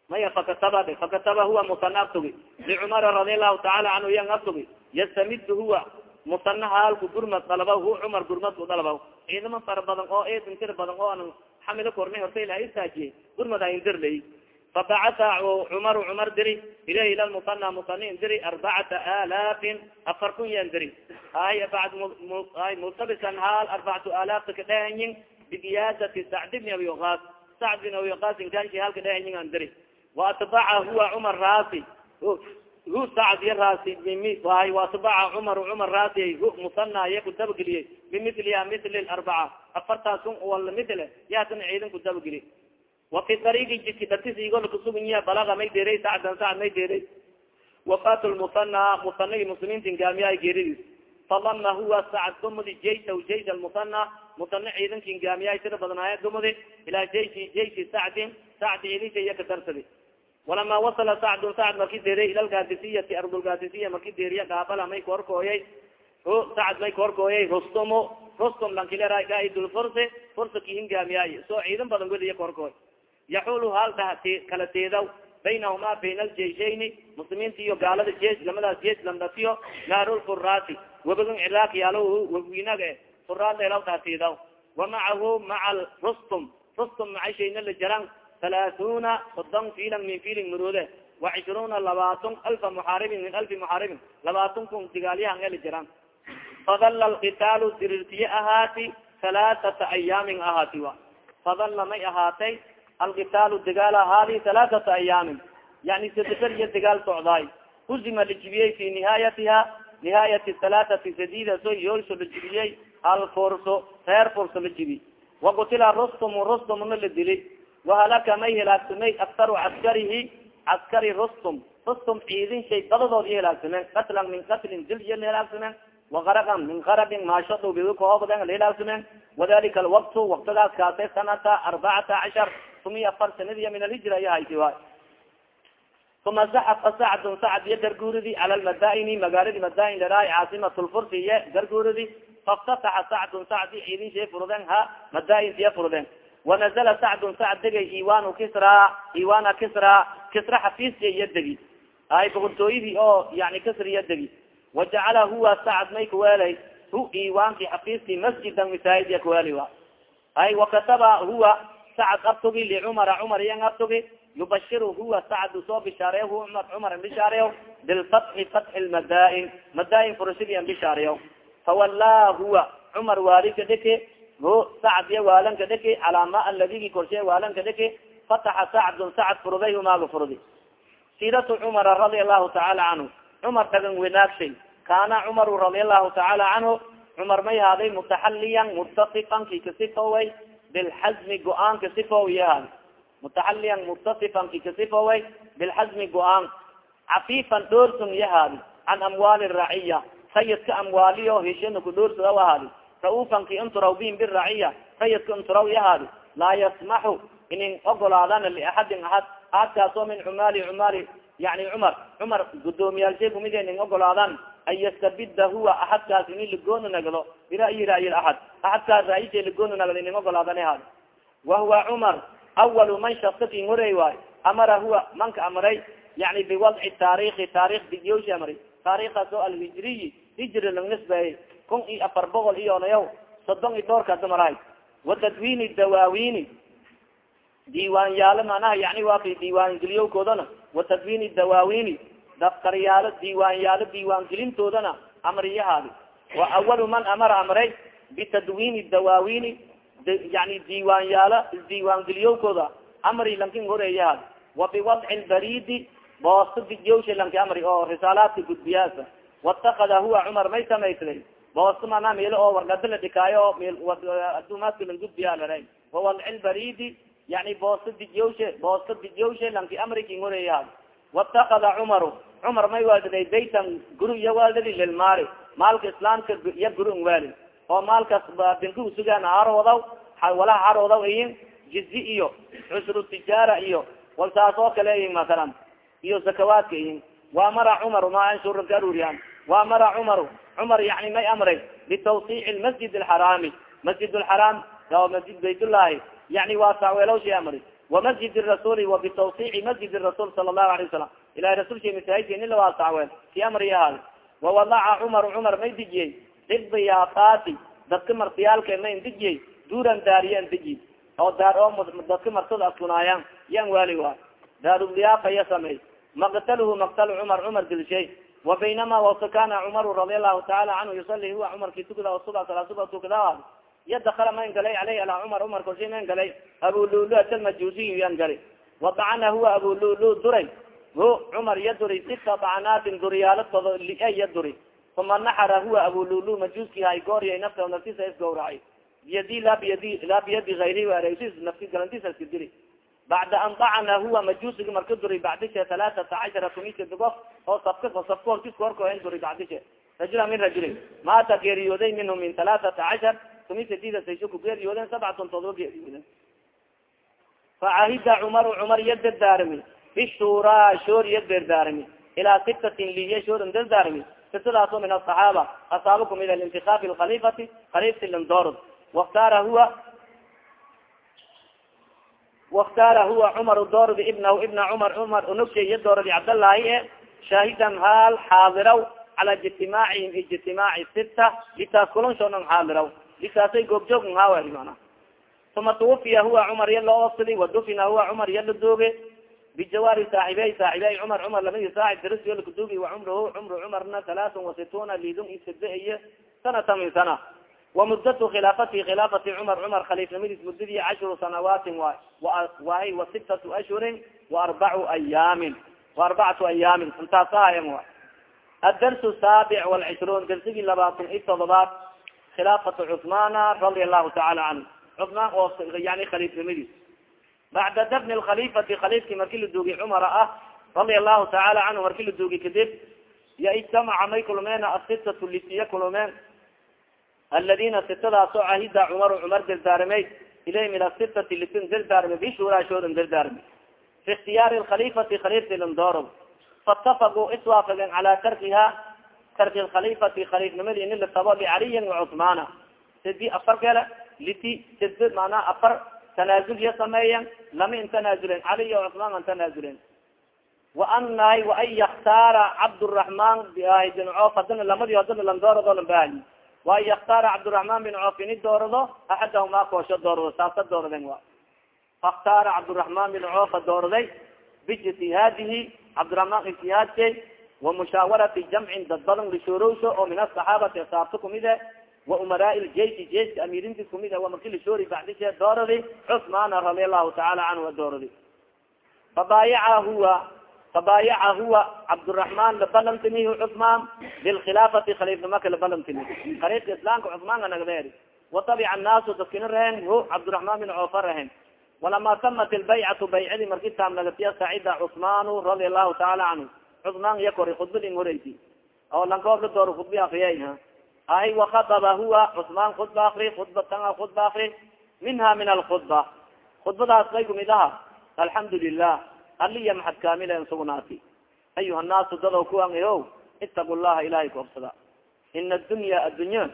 maya fakataba de fakataba huwa musana abtugi licumara radia allahu taala canhu yang abtugi yastamid huwa musana haalku gurmad dalaba hu cumar gurmadku dalaba ciidama fara badan oo eedin tir badan oo an xamilo kornay horta ila istaajiye gurmad haindirlay fabacata cumaru cumar diri. Ilayhi ila musana musanin diri. Arbacata alaafin afar kun yan diri. Ay ay haal arbacatu alaafta kadhehanyin bigiyaadati sacd bni abi waqas sacd bin abi waqasin kanshi halka dhehanyin an diri. Waatbaca huwa cumar raasi hu sacd ya raasi ay waatbaca cumar cumar raasi hu musana ya ku dabageliyey bimiliha mili arbaca afartaasun wala mile yaatan ciidan ku dabageliy wafi ariigi jidki dartisiigol kusuginya balaga may deeray sacdan sacd may deeray. Wafat lmusana musanagi muslimiintin gaamiyahay geeridiis. Falama huwa sacd dumudi jaysa jaysa lmusana musana ciidankin gaamiyahay sida badnaaya dumudi ilaa jaysi jaysi sacdin sacd ciidinka iya ka darsadi walama wasala sacdun sacd marki deeriy ila lgadisiyati ardulgadisiya marki deeriya dhaabala may koorkooyay o sacd may koorkooyay rustumo rustum lankilera gaidulfursi fursa kihingaamiyaay soo ciidan badan weliya koorkooy yaxulu halta kala teedaw. Baynahuma bayna aljeishayni muslimiinta iyo gaalada jees lamadaas jees lamdasiyo naarulfuraasi webigan ciraaq yaalo webinaga furaada elawta teedaw. Wamacahu maca rustum rustum macashayna la jaran halaaثuna sodon filan min filin muroode wa cishruuna labaatan alfa muxaaribin min alfi muxaaribin labaatan kun digaalyahan eli jiraan fadala lkitaalu dirirtiye ahaati halaaثata ayaamin ahaati wa fadala may ahaatay alkitaalu digaal ahaadi halaaثata ayaamin yani sadefar iyo digaal socdaay huzima lijibiyey fi nihaayatiha nihaayati halaaثati sadidaso yoolso la jibiyey alfurso reer furso la jibi wakutila rustum rustumna la dili wahalaka may hilaagsamay aktaru caskarihi caskari rustum rustum ciidin shay badadood iyo hilaagsameen katlan min katlin dil iyo hilaagsameen wagaraqan min garabin maashado bidikoobden hilaagsameen wadalika alwaktu waktadaas kaasay sanata arbacata cashar tumiya afar sanadiya min alhijra iyo hayti waay uma zaxafa sacdun sacd iyo garguuridi cala lmadaini magaaladi madain leraay caasimat lfursi iyo garguuridi faftataxa sacdun sacdi ciidin shay ha madain siya furuden wanazla sacdun sacd degay iwan kisra iwana kisra kisra xafiiska iya degi ay boqortooyadii oo yani kisriya degi wajacala huwa sacd may kaweelay hu iwanki xafiiski masjidan masaajid ya kaweeli wa ay wakataba huwa sacd abtugi licumara cumar yan abtugi yubashir huwa sacd soo bishaareyo hu cumar cumar bishaareyo bilfatxi fatxi lmadain madain furashadii an bishaareyo fawallaa huwa cumar waalika dheke ho sacd ya waalanka dheki calaa ma aladigi korshe waalanka dheki fataxa sacdun sacd furuday humaaga furudi siiratu cumara radia allahu tacaala canhu cumar dhagan wanaagshay kaana cumaru radia allahu tacaala canhu cumar may haaday mutaxaliyan mutasifan ki kasifoway bilxazmi go'aan kasifow yahaad mutaxaliyan mutasifan ki kasifoway bilxazmi go'aan. Cafifan dhoorsun yahaadi can amwaali raciya sayidka amwaaliyo heshana ku dhoorsada raufanki inturaw bihim biraciya sayidka inturaw yahaadi laa yasmaxu inin ogolaadana liaxadin ahad ahadkaasoo min cumaali cumaali yani cumar cumar gudoomiyaalshay kumid inin ogolaadan an yastabida huwa axadkaas ini ligoona nagdo bira'yi ra'yi axad axadkaas ra'yishay ligoona nagdo inin ogolaadan ahaadi wahuwa cumar awalu man shaksakin horey waay amara huwa manka amray yani biwadci taariki taarikh digyosha amray taarikhaas oo alhijriyi hijri lang nisbeeyey kun iyo afar boqol iyo nayaw soddon iyo doorka dumarahay watadwini dawaawini diiwaan yaalo manaha yani waa kay diiwaan geliyowkoodana watadwini dawaawini daftaryaalo diiwaan yaalo amriyahaadi. Wa awalu man amara amray bitadwini dawaawini yani diiwaan yaalo isdiiwaan geliyowkooda amri lankin horeeyahaadi. Wa biwadci lbaridi boosto digyowsha lanki amri oo risaalaadka gudbiyaasa. Watakada huwa cumar may samaysday boosto mana meel oo wargado la dhikaayo oo adumaadka lan gudbiyaa laray wawadci lbaridi yani boosto digyowshe boosto digyowshe lanki amri kin horeeyahaadi watakada cumaru cumar may waaliday baytan guri iya waalidi lilmaali maalka islaamka iya guri n oo maalkaas binku sugaan haroodaw walaha haroodaw iyin jizi iyo cusru tijaara iyo wal saas oo kale iyin masalan iyo zakawaadka iyin waamara cumar ma anshurka aruriyaan waamara cumaru cumar. Yani may amray bitawsiic masjid alxaraami masjid lxaraam masjid baytullahi yani waa saaweelowsha amri wamasjid rasuli wa bitawsiici masjid rasul sala allahu alay wasalam ilahi rasulki masaajidka waa saaweel ki amri ahaad wawadaca cumaru cumar may dijiyey xibiyaqaati dadka marsiyaalka ma indijiyey duuran daariya indiji oo daar oo dadka marsada askunaayaan yan waali waa. Daaruliyaaka ya samey maqtalhu maqtal cumar cumar dilshay wa baynama wasa kana cumaru radi allahu taala canhu yusali huwa cumarki tukada suba sala suba tukada ya dakala man galay aleyh ala cumar cumar korshay man galay. Abu lulu atalmajusiy yan gali wadacana huwa abu lulu duray. Hu cumar ya duri sita dacnaatin duriyaalatodo lia ya duri uma naxara huwa abu lulu majuski hay gooriya nafta naftisa isgawracay biyadi la biyadi la biyadi ayri rs nafti galantisa iska diri bacda an dacana huwa majusigi marka duri bacdishe talaatata cashara kumika digof oo safka safka hortiska horkoen duri bacdishe rajula min rajulin. Maata geeriyooday minhu min talaatata cashar kumika didasayso ku geeriyooden sabcatun todoba geeriyooden facahida cumaru cumar ya dardaarmi bishura shoor ya dardaarmi ilaa sitatin liya shooran dardaarmi sitadaas oo min asaxaaba asaaba kumid lintikaabi lkhalifati khalifti lindoorod waktaara huwa waktaara huwa cumar doordi ibnahu ibna cumar cumar unugshay iyo dooradi cabdallaahi e shaahidan haal xaadiraw cala ijtimaacihim ijtimaaci sita litaas kulonshoonan xaadiraw litaasay goobjoogan haawer mana uma tuwafiya huwa cumar ya la oosidi wadufina huwa cumar ya la dooge bijawaari saaxibey saaxibey cumar cumar lamadi saaxib darasyo lakadugi wa cumruhu cumru cumarna talaatan wasituna lidun iside iyo sanata min sana wamudatu khilaafati khilaafati cumar cumar khaliifnimadiis mudadii cashru sanawaatin waay waay wa sitatu ashhurin wa arbacu ayaamin wa arbacatu ayaamin intaas ahayan waay adarsu saabic walcishruun darsigii labaatan iyo todobaad khilaafatu cusmaana radia allahu tacaala canhu cusmaan oo yani khaliifnimadiis bacda dafni lkhalifati khaliifkii marki la duugi cumara ah radia allahu tacaala canhu marki la duugi kadib ya may kulmeen asitatu lisiya kulmeen aladina sitadaas oo cahida cumar cumar dardaaramay ilay min asitati lisin dardaarmay bishuraashoodan dardaarmay fi ikhtiyaari lkhalifati khalifti landooro faitafaquu iswaafageen cala tarkiha tarki lkhalifati khaliifnimadii nin latabo licaliyin wacusmaana sidi afar kale liti sid manaa afar tanaasul ya sameeyen lama in tanaazulen cali iyo cusmaan an tanaazulen wa anahay wa an yaktaara cabduraxmaan bin coof hadana lamadi hadana landoorado lambaahi wa an yaktaara cabdiraxmaan bin coof ini doorado axadahuma koosho doorado saasa dooraden wa. Fakhtaara cabdiraxmaan bin coofa doorday biijtihaadihi cabdiraxmaan ijtihaadkay wa mushaawarati jamcin dad badan lishoorowsho oo min asaxaabati asaabta kumide wa umaraa ljeishi jeiska amiirintis kumid wa marki lishoori bacdishe dooradi cusmaana radia allahu tacaala canhu dooradi fabaayaca huwa fabaayaca huwa cabdiraxmaan labalantimihu cusmaan bilkhilaafati khaliifnimaka labalantimi khaliifka islaamka cusmaanka nagdeeri watabica annaasu dadkina rehen hu cabdiraxmaan bin coofa rehen walama tamat ilbaycatu baycadi marki taamnagatiya sacida cusmaanu radia allahu tacaala canhu cusmaan iya kori khudbadin horeysi oo lankoob la dooro khudbi akriya ay wakadaba huwa cusmaan khudba akri khudbatan khudba akri minha min alkhudba khudbadaas may kumid aha alxamdu lilah aliya maxad kaamilen sugnaati ayuha naasu dado kuwan o itaqu llaha ilahay kuobsada ina adunya addunya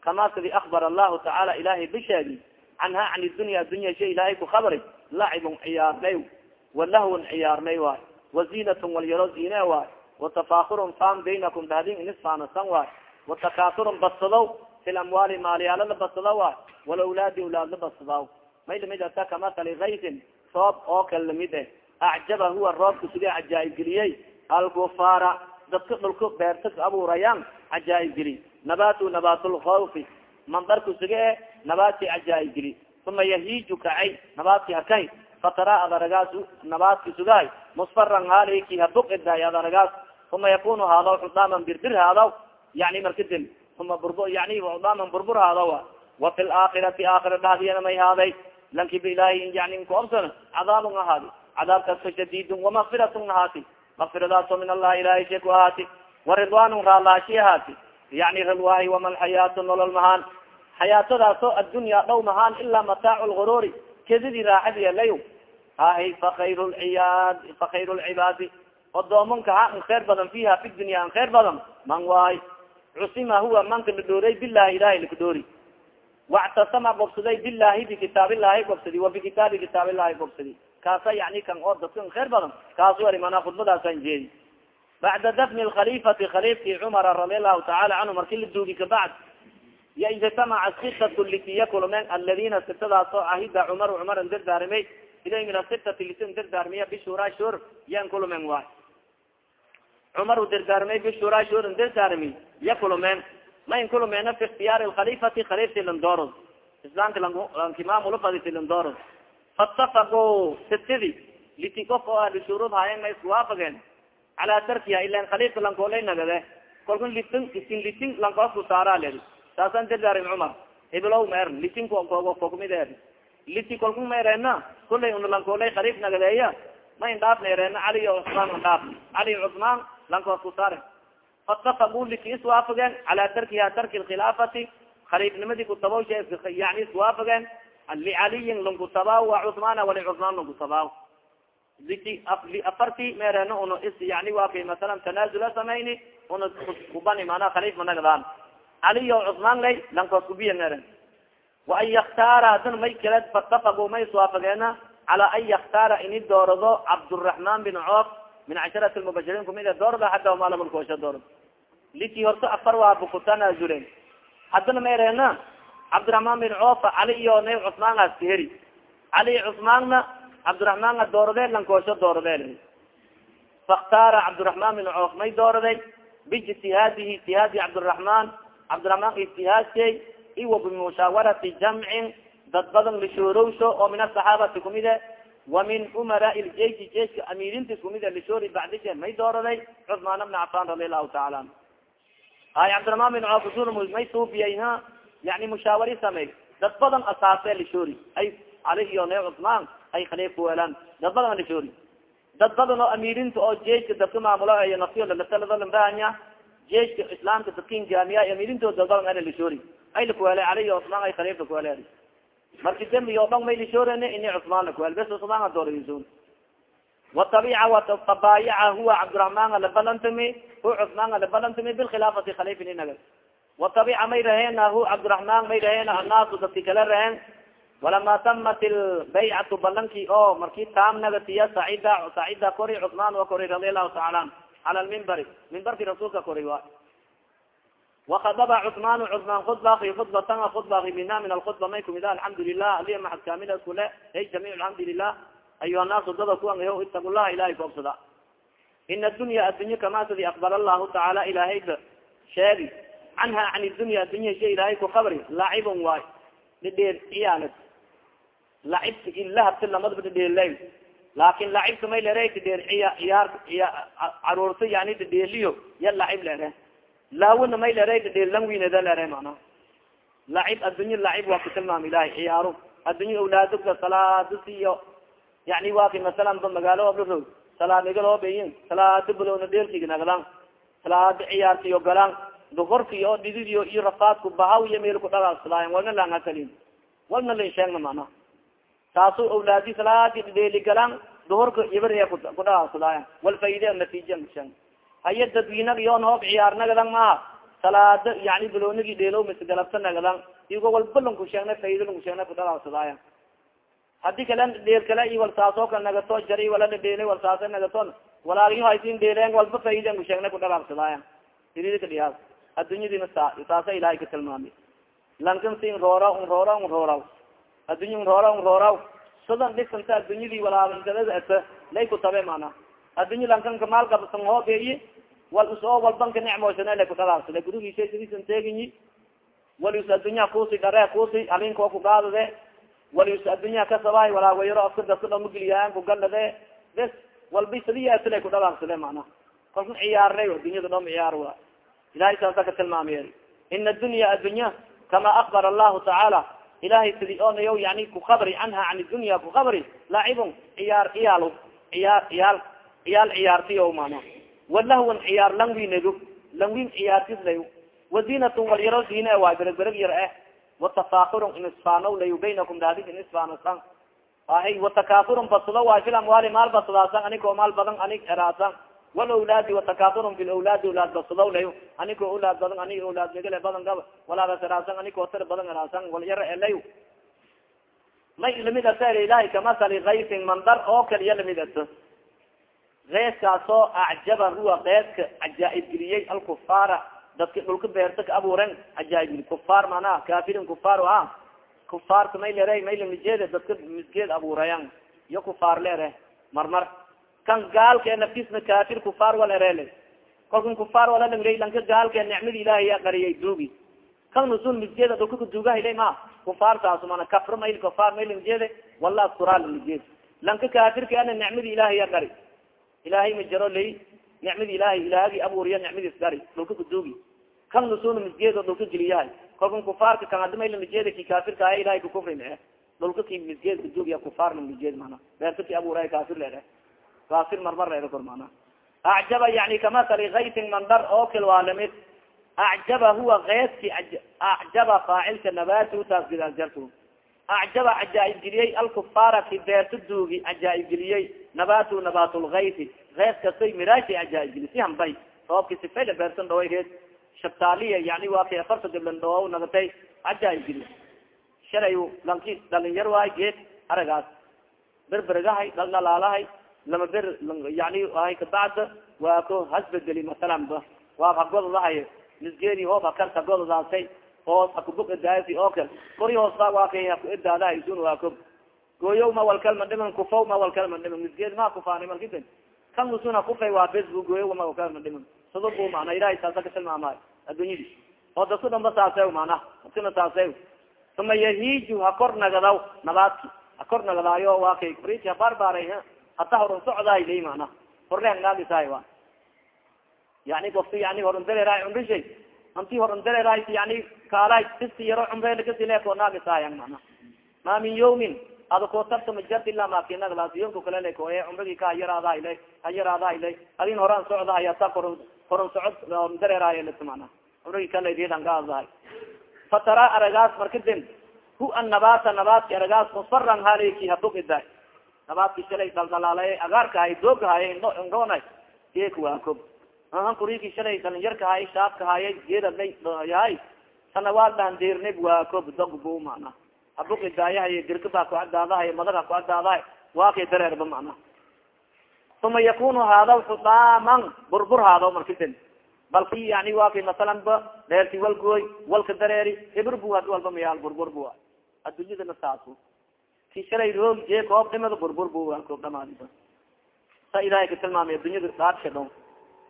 kama sidi akbar allahu tacaala ilahay bisheegi canha can dunya adunya shay ilahay ku kabri lacibun ciyaarnay walahwun ciyaarnay waay wazinatun walyaro zine waay watafaakurun faan baynakum dahdin inisfaanasan waay watakaturun badsadow fi lamwaali maaliyaalada badsada waay walawlaadi awlaadla badsadaw may la mid ata kamasali raysin roob oo kale la mid eh acjaba huwa roobka suga cajaaib geliyey dadka dhulka beerta abuurayaan cajaaib geli nabatu nabatlkhawfi mandarku suga e nabaadki cajaaib geli uma yahiiju kacay nabaadki hakay fatara adaragaas nabaadki sugahay musfaran haaliki habuqiday adaragaas uma yakunu haadaw xudaaman birbir haadaw yani marka dil uma burb yani xudaaman burbur haadaw wa fi laakhirati aakhira dhaadiyana may haaday lankiba ilahi yani kuobsana cadaabun ahaadi cadaabkaas shadidun wamakfiratun ahaati makfiradaaso min allahi ilahay shay ku ahaati waridwanun raalaashi ahaati yani rilwahi wama lxayaatu nolol mahaan xayaatadaasoo addunya dhow mahaan ilaa mataacu lgururi kedidii raaxadiya layo ahi fakayr lciyaad fakayr lcibaadi odoomanka ha an khayr badan fiha fi dunya an khayr badan man waay cusima huwa manka la dhooray bilahi ilahay laka dhoori wactasama gobsaday bilahi bikitaabillahi gobsadi wa bikitaabi kitaabillahi gobsadi kaasa yani kan oo dadka khayr badan. Kaasu ari mana khudbadaasan jeedi bacda dafni lkhalifati khalifki cumara radi allahu taala canhu marki la duugi kabacd ya ijtamaca sitatu litiya kulmeen aladina sitadaas ahida cumar cumaran dardaarimay ilay min asitati litin dardaarmiya bishura shur yan kulumeen waay cumar dardaarmay bishura shurin dardaarmi ya kulumeen mayn kulumeena fi ikhtiyaari lkhalifati khalifti landooro islaamka lankimaamulufaditi landooro faitafaqu sitidi liti kof oo ahli shuruud haayen ma iskuwaafageen calaa tarkiha ilan khaliifka lankoolay nagade kalkun litin isin litin lankoosku saara ledi saasan dardaarim cumar hibilow meer litin kokmid liti kalkun maereena kulay una lankoolay khaliif nagadeeya ma indhaafna ereena cali o cusmaan indhaaf cali cusmaan lankoos ku saare faitafaqu liki iswaafageen calaa tarkiha tarki lkhilaafati khaliifnimadii kutabawsha yani iswaafageen licaliyin lankutabaw wa cusmaana wali cusmaan lankutabaw liti afarti meereena una is yani waa kay masalan tanaazula samayni una kubani manaa khaliif managadaan caliy o cusmaan lay lankoos meeren wa an yaktaara hadana may kale faitafaqu may iswaafageena cala an yaktaara ini doorado cabduraحman bin coof min casharati lmubashiriin kumid doorada hada maalamulkoosha doorad liki horta afar waabu kutanaazulen haddana maereena cabdiraحman bin coof cali iyo na cusmaangaas kaheri cali cusmaanna cabdiraحmaanga doorade lankoosho doorade fakhtaara cabdiraحman bin coof may dooraday biijtihaadihi ijtihaadi cabdiraحman cabdiraحman ijtihaadkay iwa bimushawarati jamcin dad badan lishoorowsho oo min asaxaabati kumide wa min umaraa ljeishi jeiska amiirintis kumide lishoori bacdishe may dooraday cusmaan bna cafan radi allahu taala anhu ay cabdiraحman bin coof usul may suubiyay ha yani mushaawari samey dad badan asaase lishoori ay ali iyo ne cusmaan ay khaliif kuweelaan dad badan lishoori dad badan oo amiirinta oo jeiska dadka maamulo ay naftiyo lalataladalambaanya jeiska islaamka dadka ingaamiya amiirintood dad badan ana lishoori ay lakuweelay ali iyo cusmaan ay khaliif lakuweele marki dembi o dhan may lishoorene ini cusmaan lakuweel bes cusmaan adoorayson watabica watabaayaca huwa cabdiraحman alabalantami hu cusmaan alabalantami bilkhilaafati khaliifin inaga watabica may raheena hu cabdiraحman may raheena annaasu dadki kala raheen walama tamat lbaycatu balanki o marki taam nagatiya sacida sacida kori cusmaan wa kori radi allahu taala an cala lmimbari mimbarki rasuulka kori wa. Wakadaba cusmaan cusmaan khudbaki khudbatan khudbaki mina min alkhudba may kumida alxamdu lilah aliya maxad kamila kule. Ay jamic alxamdu lilah ayuha naasu dada kuangayo itaqu llaha ilahay koobsada ina adunya addunya kama sadi aqbal allahu tacaala ilahayka sheegi canha can dunya adunya sha ilahay ku kabri lacibon waay. Dhidheer iyaalad lacibta ilahabta lamadaba dhidheerlay laakin lacibta may lere dhidheer iya iyaar iya carruurta yani dhidheeliyo ya lacib lere laawina may lere dhidheer langwineda lere mana lacib addunya lacib waa kutilmaam ilahay ciyaaro addunya awlaadogda salaadasiyo yani waa masalan ba magaalo obraro salaadnigaloobeyin salaado balowna dheelkiga nagdan salaado ciyaartiyo galaan duhorki oo dhididiyo iyo rafaadku bahaw iyo meel kudhagaasdaayan walna langasalin walna lin sheegna mana taasu awlaadi salaadi dhidheeli galaan duhorka ibariya kudhagaasdaayan wal faide natiija sheeg haya dadwinaga yoon hoob ciyaar nagadan maaha. Salaado yani balownigi dheelo mise galabta nagadan igo walba lanku sheegna faide lanku sheegna kudhagaasdaayan haddii kale dheel kale i wal saasoo kale nagato jari wala dhedheelay wal saasa nagaton walaagyo haysin dheeleen walba faiden ku sheegnay kudhagaabsadaayan iridka dhiyaas addunyadina sa saasa ilahay ka tilmaamay. Lankan sin roora un roora un rooraw addunya un roora un rooraw sadan dhisanta addunyadii walaagadada ata lay ku tabe mana addunya lankanka maalkabsan hoobeyi wal u soo walbanka nicmoosane lay kudhagaabsada gurugiisa sidiisan teeginyi. Walis addunya kuusi dhare kuusi halinkoo kugaadade walis addunya kasabay walaawayaro aska daska dhamageliyaaan kugalade bes walba sadiyaatila kudhagaabsade mana kalka ciyaarnay addunyada dhom ciyaar wa ilahay saasa ka tilmaamay ina adunya addunya kama akbar allahu tacaala ilahay sidi onayo yani kukabri canha can dunya kukabri laacibun ciyaar iyaal ciyaar iyaal iyaal ciyaartiyo mana walahwan ciyaar langwinago langwin ciyaartislay wazinatun walyaro diine waay bereg bereg yar eh. Watafaakurun inisfaanow lay baynakum daadid inisfaanosan ahay watakafurun basado waay fil amwaali maal basadaasan anig maal badan anig eraasan walawlaadi watakaaturun fi lawlaadi awlaad basadaw lay aniko awlaad badan ani awlaad megale badan gaba walaagasaraasan aniko tar badan araasan wal yara elay may la mid asa ilahi kamasali kaysin mandar oo kale iya la mid ato keeskaasoo acjaba huwa keeska cajaa-ib geliyey alkufaara dadka dhulka beerta ka abuuren cajaaib kufaar manaa kafirin kufaar a kufaarka may lere may lamijeede dadka misgeed abuurayan iyo kufaar leere marmar kan gaalka naftisna kafir kufaar wal erele kolkan kufaar wala lamire lanka gaalka nicmada ilahay ya qariyay duugi kan nusul misjeeda dhulka kaduugahila ma kufaar saasu mana kafr mayl kufaar may lamijeede wala askuraa lamijeed lanka kafirka ana nicmada ilahay qari. Ilahay ma jaro lay nicmadi ilahay ilaahagi abuuriya nicmadiis gari dhulka kaduugi kan nusul misgeedo dhulka geliyahay kolkan kufaarka kan adi mayla mijeeda ki kafirka aya ilahay kakufri mee dhulka ki misgeed kaduugiya kufaarna mijeed mana beerta ki abuuray kafir leere kafir marmar leere kor acjaba yani kamasali kaysin mandar oo kal waa la mid acjaba huwa keeski acjaba faacilka nabatu taas gidaal jartu acjaba cajaa-ib geliyey alkufaara ki beerta duugi cajaa-ib geliyey nabatu nabatulkaysi kees kastoy miraashi cajaa-ib geli si hambay sababki sifayla beertan dhawaheed shabtaaliya yani waa kay afarta gablan dhawa nagatay cajaa-ib geli shalay lanki dhalinyar waay geed aragaas berbergahay dhaldhalaalahay lama ber yani ahay kabacda waa ko hasbedeli masalan ba waa hagodadahay misgeedi hoob hakar hoos hakubug edaasi oo kal kori hoos ba waa kay haku edaadahay isun waa ko gooyow ma walkalma dhiman kufaw ma walkalma dhiman misgeed ma kufaani markita kan usun hakufay waa bu gooyow ma walkalma dhiman sado bu mana ilahay saasa katilmaamaay addunyadi oo dadku dhan ba saase mana dadkana saase uma yahiiju ha kor nagadaw nabaadki ha kor nagadaayo waa kay ri habaarbaaray hata horan socdaay lay mana. Wa. Yani gofti yani horan dareeraay cumrishay anti horan dareeraay yani kaalaay sisti yaro cumreelakasileeko naadisaayang mana. Ma min yawmin ada koo tartama jart ilaa maakinaglaas yomka kalele ko e cumrigii ka hayaraada ilay hayaraada ilay adin horaan socdahay hata koran koran socod horan dareeraay lit mana. Cumrigii kalaridan gaadahay fatara aragaas markadin hu anabata nabaadki aragaas musfaran haleyki habogida nabaadki shalay daldalaalay agaarkahay doogkahay ndhoonay geek waa kob. Ahan kuriki shalay dhalinyarkahay shaabkahay geedadlay yahay sanawaad dhan deernib waa kob dog bu mana habogidaayahay dirka baa kucadaadahay madaga kucadaadahay waa kay dareerba mana uma yakunu haadaw xudaaman burbur haadaw markadin balki yani waa kay masalan ba dheerti walgooy walka dareeri ibr bu had walba mayaal burbur bu addunyadana saasu ki shalay roog jee koob dhimada burbur bu koob dhamaadiba sa ilahay ka tilmaamay addunyada dhaadka dhon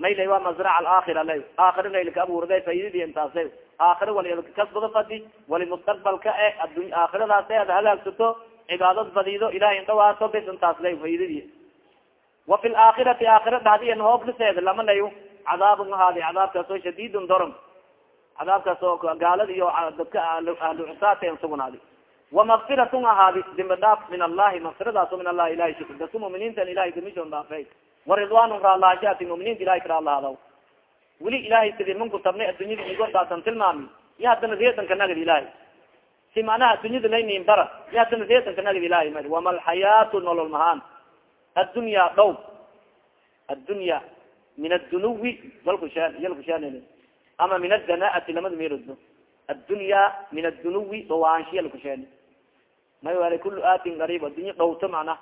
maylay waa mazrac alaakhira lay. Aakhira laylka abuurday faydadi intaasay aakhira wali kasbada fadi wali mustaqbalka e addu aakhiradaas e ad hagaagsato cibaadad badido ilahay indhawaaso bes intaas lay faydadi wa fi laakhirati aakhira dhadiyan hooblaseeda lama layo. Cadaabun ahaadi cadaabkaas oo shadidun doron cadaabkaas oo gaalada iyo dadka ahlu cusaata sugnaadi wamakfiratun ahaadi dimbi dhaaf min allahi makfiradaas oo min allahi ilahi shukr dadka muminiintan ilahay dimishon dhaafay waridwanun raalaashaati muminiinta ilahay karaalaadaw weli ilahay sidii manku tabnay addunyada igordaasan tilmaami iyo haddana reedanka nagad ilahay si macnaha addunyada laynin bara iyo haddana reedanka nagad ilahay ma wama alxayaatu nolol mahaan addunya dhow addunya min adunuwi walkushaan yalkushaan ama min adanaati lamada meelodo addunya min adunuwi dhawaanshiya lakushaan may wala kulu aatin gariib addunya dhowto macna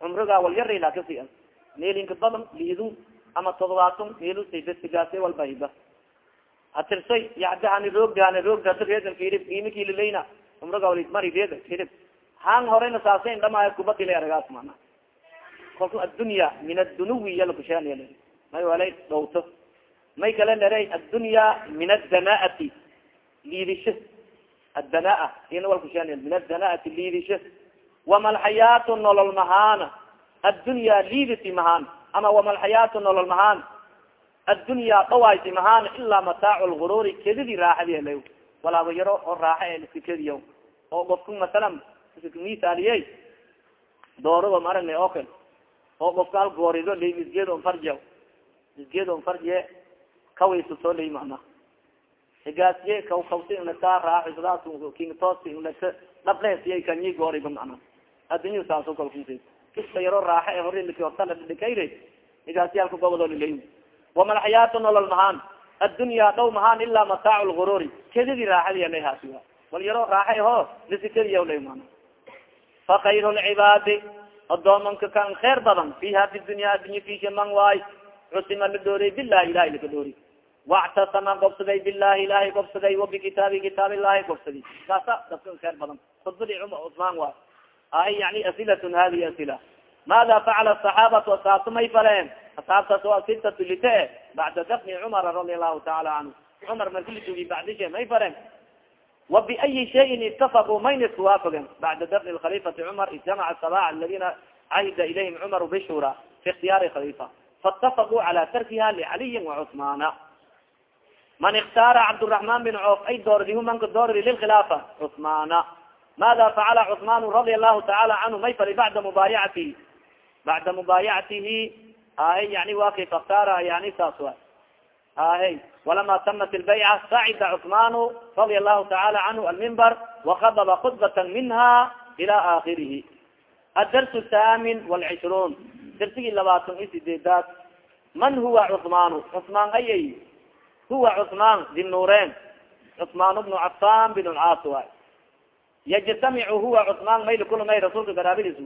cumrigaa wal yara ilaa kasi meelinka badan liidun ama todobaatan meelu besigaase walbahiba hatirsoy yadahani roogdahani roogdata reedan kirib imikililayna cumriga wali mari reeda kirib han horeyna saasa indhamaayo kubadila aragaas mana kolku addunya min adunuwi yalakushaan may walay dhowto may kala naray addunya min adanaati liidisho addanaa ina walkushaan min adanaati liidisho wama alxayaatu nolol mahaana addunya liiditi mahaan ama wama alxayaatu nolol mahaan addunya dhawayti mahaan ilaa mataacu lgururi kedidii raaxadi hela walaaba yaro oo raaxa e iska kediya oo qofku masalan misaaliyey dooraba maragna oo kale oo qofka hal goorido lay misgeed on farja misgeed on farje kawaysusoo lay mana higaasiye kaw kawsi inlata raaxisadaas kingtoos inlata dhablesiye kanyi gooriba mana addunya saaso kalkusi kista yaro raaxa e hori liki hortala dhikayre igaasyaalka gobodoo lilay wamalxayaatu nolol mahaan addunya dhow mahaan ilaa mataac lgururi kedidii raaxadi lahaasi wal yaro raaxa aho lisikadiya lay mana. Fakayr lcibaadi adoomanka kan kheer badan fiha fi dunya addunya fisha man waay cusima la dooriy bilahi ilahi laka doori واctasama gobsaday bilahi ilahay gobsaday wabikitaabi kitaab ilahi gobsadi saasa dadkan kheer badan sadri cusmaan waay ahi yani asilatn hadi asila maada facala asaxaabatu asaabta may faleen asaabtaas oo asibtatu litee bacda dafni cumara radia allahu taala canhu cumar marki litugi bacdishe may faleen wabiayi shayin itafaquu mayna iskuwaafagen bacda dafni khaliifati cumar ijtamaca sabaca aladina cahida ilayhim cumaru bishura fi ikhtiyaari khalifa faitafaquu cala tarkiha licaliyin wacusmaana من اختار cبدالرحمن بن cوف ay doordi manka doordi للخلافة cثمان ماذا فعل cثمان رضي الله تعالى عنه may fali بعda مبايعaته بعda مبايعaته ahy yani wa kay فاختار yani saas wa ahy walama tamat الbayca sacida cثman radia الlahu taعala canhu almimbar وakadba khudbata minha ila akhirihi adars الthamin والcishruun darsigii labaatan i sideedaad man huwa cثman cثmaan ayay huwa cثmaan dinuureen cثmaan bnu cafan bin lcaas waay yajtamicu huwa cثmaan may lakulumay rasulka garaabadiis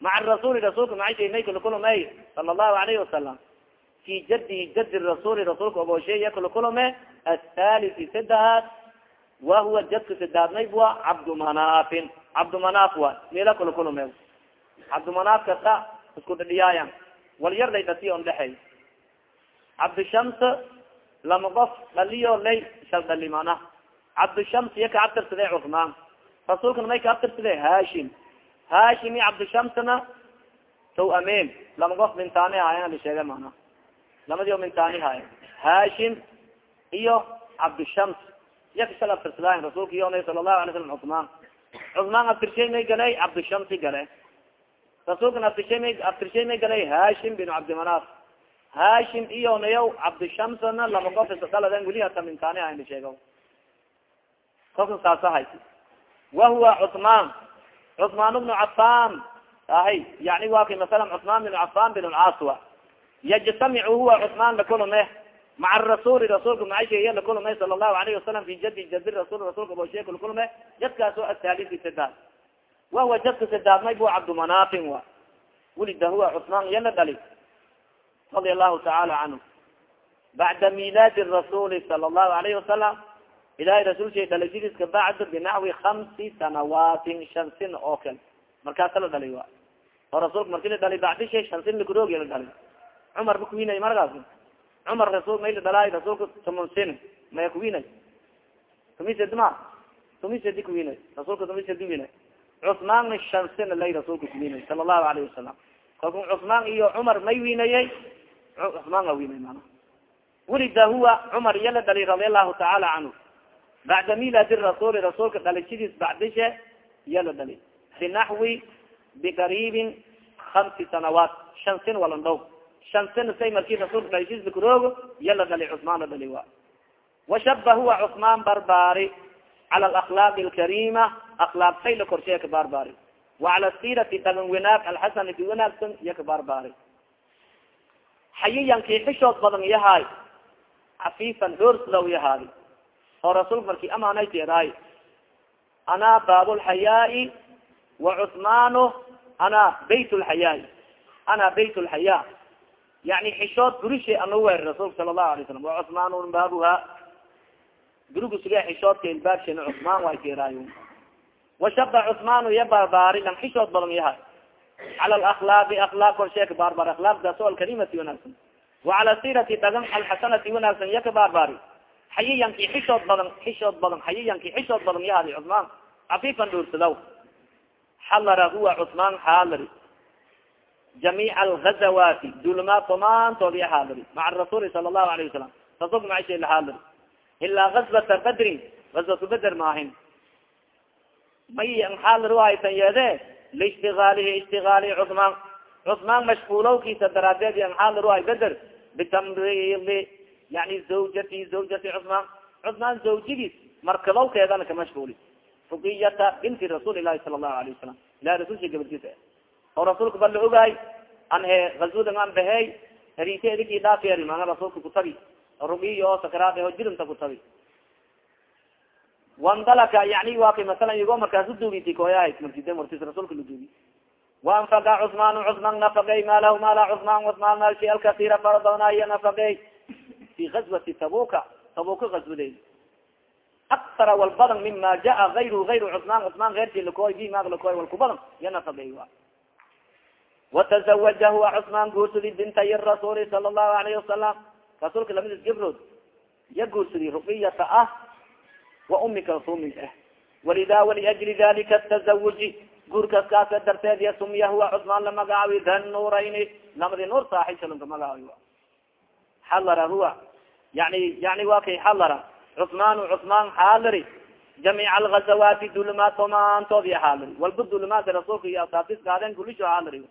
maca rasuli rasulka macshay may kalakulumay sala الlahu alayhi wasalam fi jadihi jadi rasuli rasulka ogoosheeya kalakulome athalisi sadahaad wa huwa jadka sadaadnayb wa cabdumanaafin cabdumanaaf wa mila kalakulome cabdumanaaf kasa isku dhadhiyaayan wal yar lay dhati on dhexey cabdishams lama qof dhaliyo lay shal dhali mana cabdishams iya ka abtirsade cusmaan rasuulkana may ka abtirsade hashim hashim iyo cabdishamsna taw amen lama qof mintaani haayana la sheega mana lamadi mintaani haay hashim iyo cabdishams iya ka shal abtirsadaayan rasuulka iyo sala lahu alay slam cusmaan cusmaan abtirshay may galay cabdishamsi gale rasuulkan abtishay may abtirshay may galay hashim bin cabdimanaaf hashim iyo nayaw cabdishamsna lama qof isdaladen weli hata mintaani hayn la sheego kolka saasa hay. Wahuwa cusmaan cusmaan bnu cafan ahay yani wa kay masalan cusmaan bin cafan bin lcaaswa yajtamicu huwa cusmaan lakulame maca rasuli rasuulka maasheeya lakulame sala allahu alayhi wasalam fi jadi jadi rasul rasulka boosheeka lakulame jadkaas o athaalisi sadaad wahuwa jadka sadaadmay bu cabdumanaafin wa wulida huwa cusmaan iya la dhali radia allahu tacaala canhu bacda milaadi rasuli sala allahu alayhi wasalam ilahay rasuulshay dhalashadiis ka bacd binaxwi hamsi sanawaatin shan sin oo kale markaasa la dhali wa oo rasuulka marki la dhali bacdishay shan sin lakuroogiya la dhali cumar ba kuwinay markaas. Cumar rasul may la dhalaay rasuulka tumun sin maya kuwinay tumisedi ma tumisedi kuwinay rasuulka tumisedi winay cusmaanna shan sin lay rasuulka kuwinay sala allahu alayhi wasalam kalku cusmaan iyo cumar may winayey cusmaan a winay mana wulida huwa cumar iya la dhali radia allahu tacaala canhu bacda miladi rasuli rasuulka dhalashadiis bacdishe iya la dhali binaxwi biqariibin hamsi sanawaat shan sin walan shan sin say marki rasuulka dhalashadiis lakuroogo iya la dhali cusmaan la dhali wa washaba huwa cusmaan barbaari cala alakhlaaqi alkarima akhlaaq say la korsheya ka barbaari. Wa cala sirati dhagan wanaag alxasanati wanaagsan iya ka barbaari xayiyankii xishood badan yahay. Cafifan hoorslow yahaadi oo rasuulka marki amaanay teedaay ana baab lxayaai wa cusmaanu ana bayt lxayaai ana bayt xishood gurishe ana weeri rasuulka sala allahu alay slam wa cusmaan baabuha. Gurigu suge xishoodka ilbaabshena cusmaan way teeraayo washaba cusmaanu iya barbaari lang xishood badan yahay cala alaklaaqi aklaaq korsheeka barbaari aklaaqdaas o alkarimati wanaagsan wa cala sirati dhagan alxasanati wanaagsan iya ka barbaari xayiyanki xishood badan xishood badan xayiyanki xishood badan yahaadi cusmaan cafifan dhuursadaw xalara huwa cusmaan xaalari jamiica alghazawaati dulmaad damaantood iya maca rasuli sala allahu alayhi wasalam rasulka macshe la xaalari ilaa gazwata badrin gazwatu beder maahin may xaalari haytan yeede liishtigaalihi ishtigaali cusmaan cusmaan mashkuulowkiisa daraadeed yan xaalari hay beder bitamridi yani zawjati zawjati cusmaan cusmaan zawjigiis markadowkeedana ka mashguuli fukiyata binti rasuuli ilahi sala allahu alayh wasalam ilahi rasulsha gabadkiisa oo rasuulka ba la ogaay an he gazwadan an bahey erite ediki dhaaferi mana rasuulka kutabi rugiyo oo sakaraad oo jirinta kutabi wandalaka yani wa kay masalan igo markaas uduugiti koyahay martide martis rasuulka laduugi waanfaga cusmaan cusmaan nafagay maalahu maala cusmaan cusmaan maalshi alkasira faradonaya nafagay fi gazwati tabuka tabuka gazwadeed aktara walbadan mima jaa ayru ayru cusmaan cusmaan eyrki lakoy bi maag lakoy walkubadan ya nafagay wa. Watazawaja huwa cusmaan guursadi bintay rasuuli sala allahu alayhi wasalam rasuulka lamidis gabrood ya guursadi ruqiyata ah wa umi kalsumin ah walida waliajli dalika tazawuji. Guurkas kaasa darteed ya sumiya huwa cusmaan lamagaawi dan nuurayni. Lamadi nuur saaxibsalanka magaawi xalara huwa. Yani yani wa kay xalara cusmaan cusmaan xaaliri jamiic algazawaati dulumaad damaantood iyo xaaliri walba dulumaadka rasuulka iyo asaabtis gaadeen kulisho xaaliri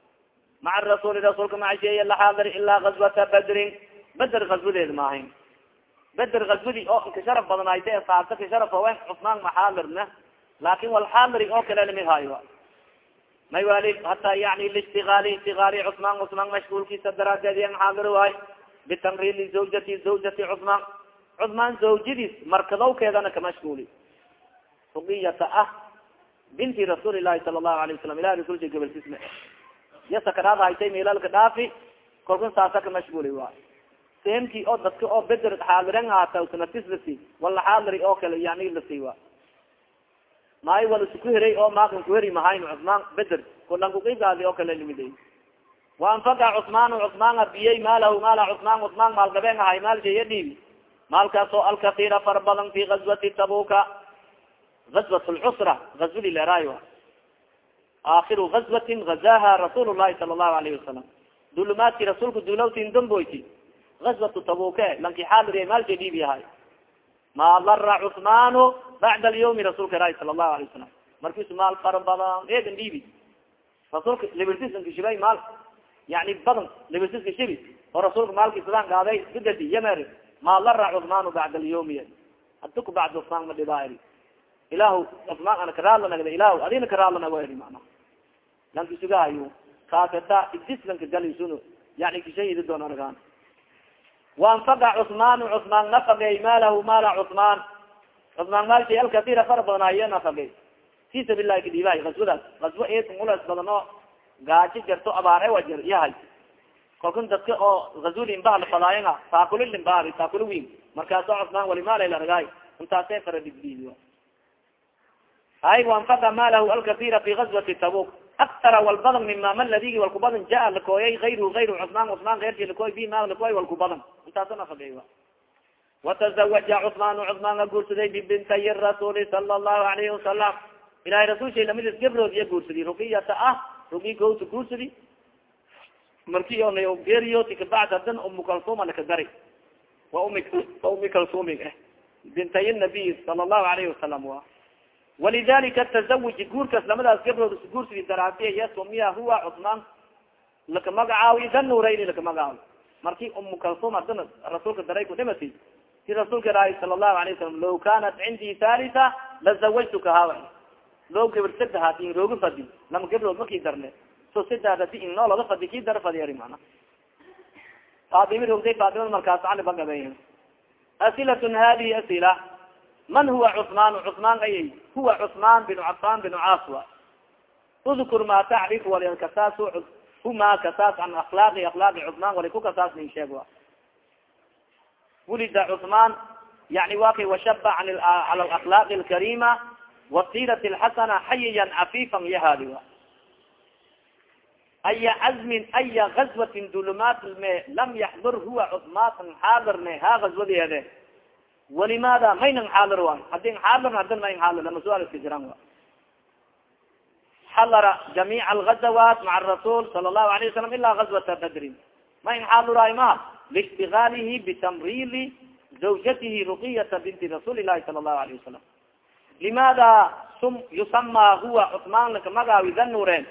maca rasuuli rasuulka macasheeye la xaaliri ilaa gazwata badrin. Beder gazwadeed maahayn beder gazwadi oo ka sharaf badnaayta saabta ka sharaf hawen cusmaan maxaalirna laakin wal xaaliri oo kale la mid haayo. May wali hata yani listigaali istigaali cusmaan cusmaan mashguulkiisa daraadeed yan xaalir waay bitamrili zawjati zawjati cusmaan. Cusmaan zawjadiis markadowkeedana kamashguuli ruqiyata ah binti rasuuli lahi sala allahu alayh wasalam ilahi rasulka gabalkisma ya sakaraad haytay milalka dhaafi kolkan saasa kamashguuli waay semki oo dadka oo beder xaaliren aata sanatis lasi wala xaaliri oo kale yani lasi wa maayo wala isku heray oo maakan kuheri mahayn cusmaan beder kulan kuqigaadi oo kale limiday. Waanfaga cusmaan cusmaan abiyey maalahu maala cusmaan cusmaan maalgabeen ahay maalshaya dhiibi maalkaas oo alkatira fara badan fi gazwati tabuka gazwat lcusra gazwadi leeraayo aakiru gazwatin gazaha rasuul llahi sala allahu alayhi wasalam dulumaadki rasuulka dulawtin damboyti gazwatu tabuke lanki xaadir maalsha dhiibi ahay ma lara cusmaanu bacda alyawmi rasuulka ilahi sala allahu alayh wasalam markiisu maal fara badan eedan dhiibi rasuulka libertisanka shibay maal yani badan libertiska shibi oo rasuulka maalki sidaan gaaday bidadi yamer ma lara cusmaanu bacda alyawmi haduk bacd cusmaan ma dhibaa eri ilahu cusmaan ana karaadlanagda ilahu adina karaadlanago eri mana lanki sugahayo kaaseta idis lanka galisun yani kishahidi doon argaan waanfaga cusmaan cusmaan nafagay maalahu maala cusmaan. Cusmaan maalshay alkatira fara badan ayo nafagay fi sabilahi kadhiibahay aswadaas aswa ulees badan oo gaajo jarto abaare wa jar yahay kalkan dadka oo azuli imbahal fadaayan taakuli limbahal taakuli win markaaso cusmaan walimaala argaay intaasay fara digdiid hay waanfaga maalahu alkatira fi gazwati tabuk aktara walbadan mima man ladigi walkubadan jaa lakooyay ayru ayru cusmaan cusmaan keyrki lakooy bi ma lakooy walkubadan intaaso nafagay watazawaja cusmaan cusmaanga guursaday bibintay rasuuli sala allahu alayhi wasalam ilahay rasul shay lamidis gabrood iya guursadi rukiyata ah rugi gowta guursadi marki ona geriyoti kabacd hadan umu kalsuma lakagari wa umi wa umi kalsumi eh bintay nabiy sala allahu alayhi wasalam wa walidalika tazawuji guurkaas lamadaas gabrood guursadi daraadiya yasumiya huwa cusmaan laka magacaawi dan nuurayni laka magacaawi marki umu kalsum hadana rasuulka daray ku dhimati si rasuulka ilaahi sala allahu alayh wasalam law kanat cindii halisa lazawajtuka hawa loo gabar sadahaad in rooga fadi lama gabrood makii darne so sidaad adi in noo laga fadi kii dara fadiyari mana faadimi rogday markaas cali bagabey asilatun hadihi asila man huwa cusmaan cusmaan ayay. Huwa cusmaan binu cafan binu caaswa udkur ma tacrif wali kasaas huma kasaas can aklaaqi aklaaqi ku kasaas nin sheeg wa. Wulida cusmaan yani wa washaba an cala alaklaaqi alkarima wasirat lxasana xayiyan cafifan yahaadi wa. Aya cazmin aya gazwatin dulumaat me lam yaxdur huwa cusmaatan xaadirne ha gazwadeede walimaada maynan xaadir wa hadin xaadir hadan lama suaal iska jiraan wa xalara jamiic algazawat maca rasul sala allahu alayh wasalam ila gazwata badrin mayn xaadiraay maha liishtigaalihi bitamrili zawjatihi ruqiyata binti rasuuli lahi sala allahu alayh wasalam limaada yusama huwa cusmaan laka magaawi danureen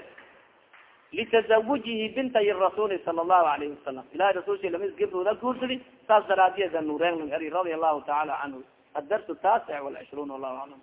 litazawujihi bintay rasuuli sala allahu alayhi wasalam ilahi rasulsha lamis gabrooda guursadi saas daraadiya danureen eri radia allahu taala canhu adarsu taasic walcishruun wallahu aclam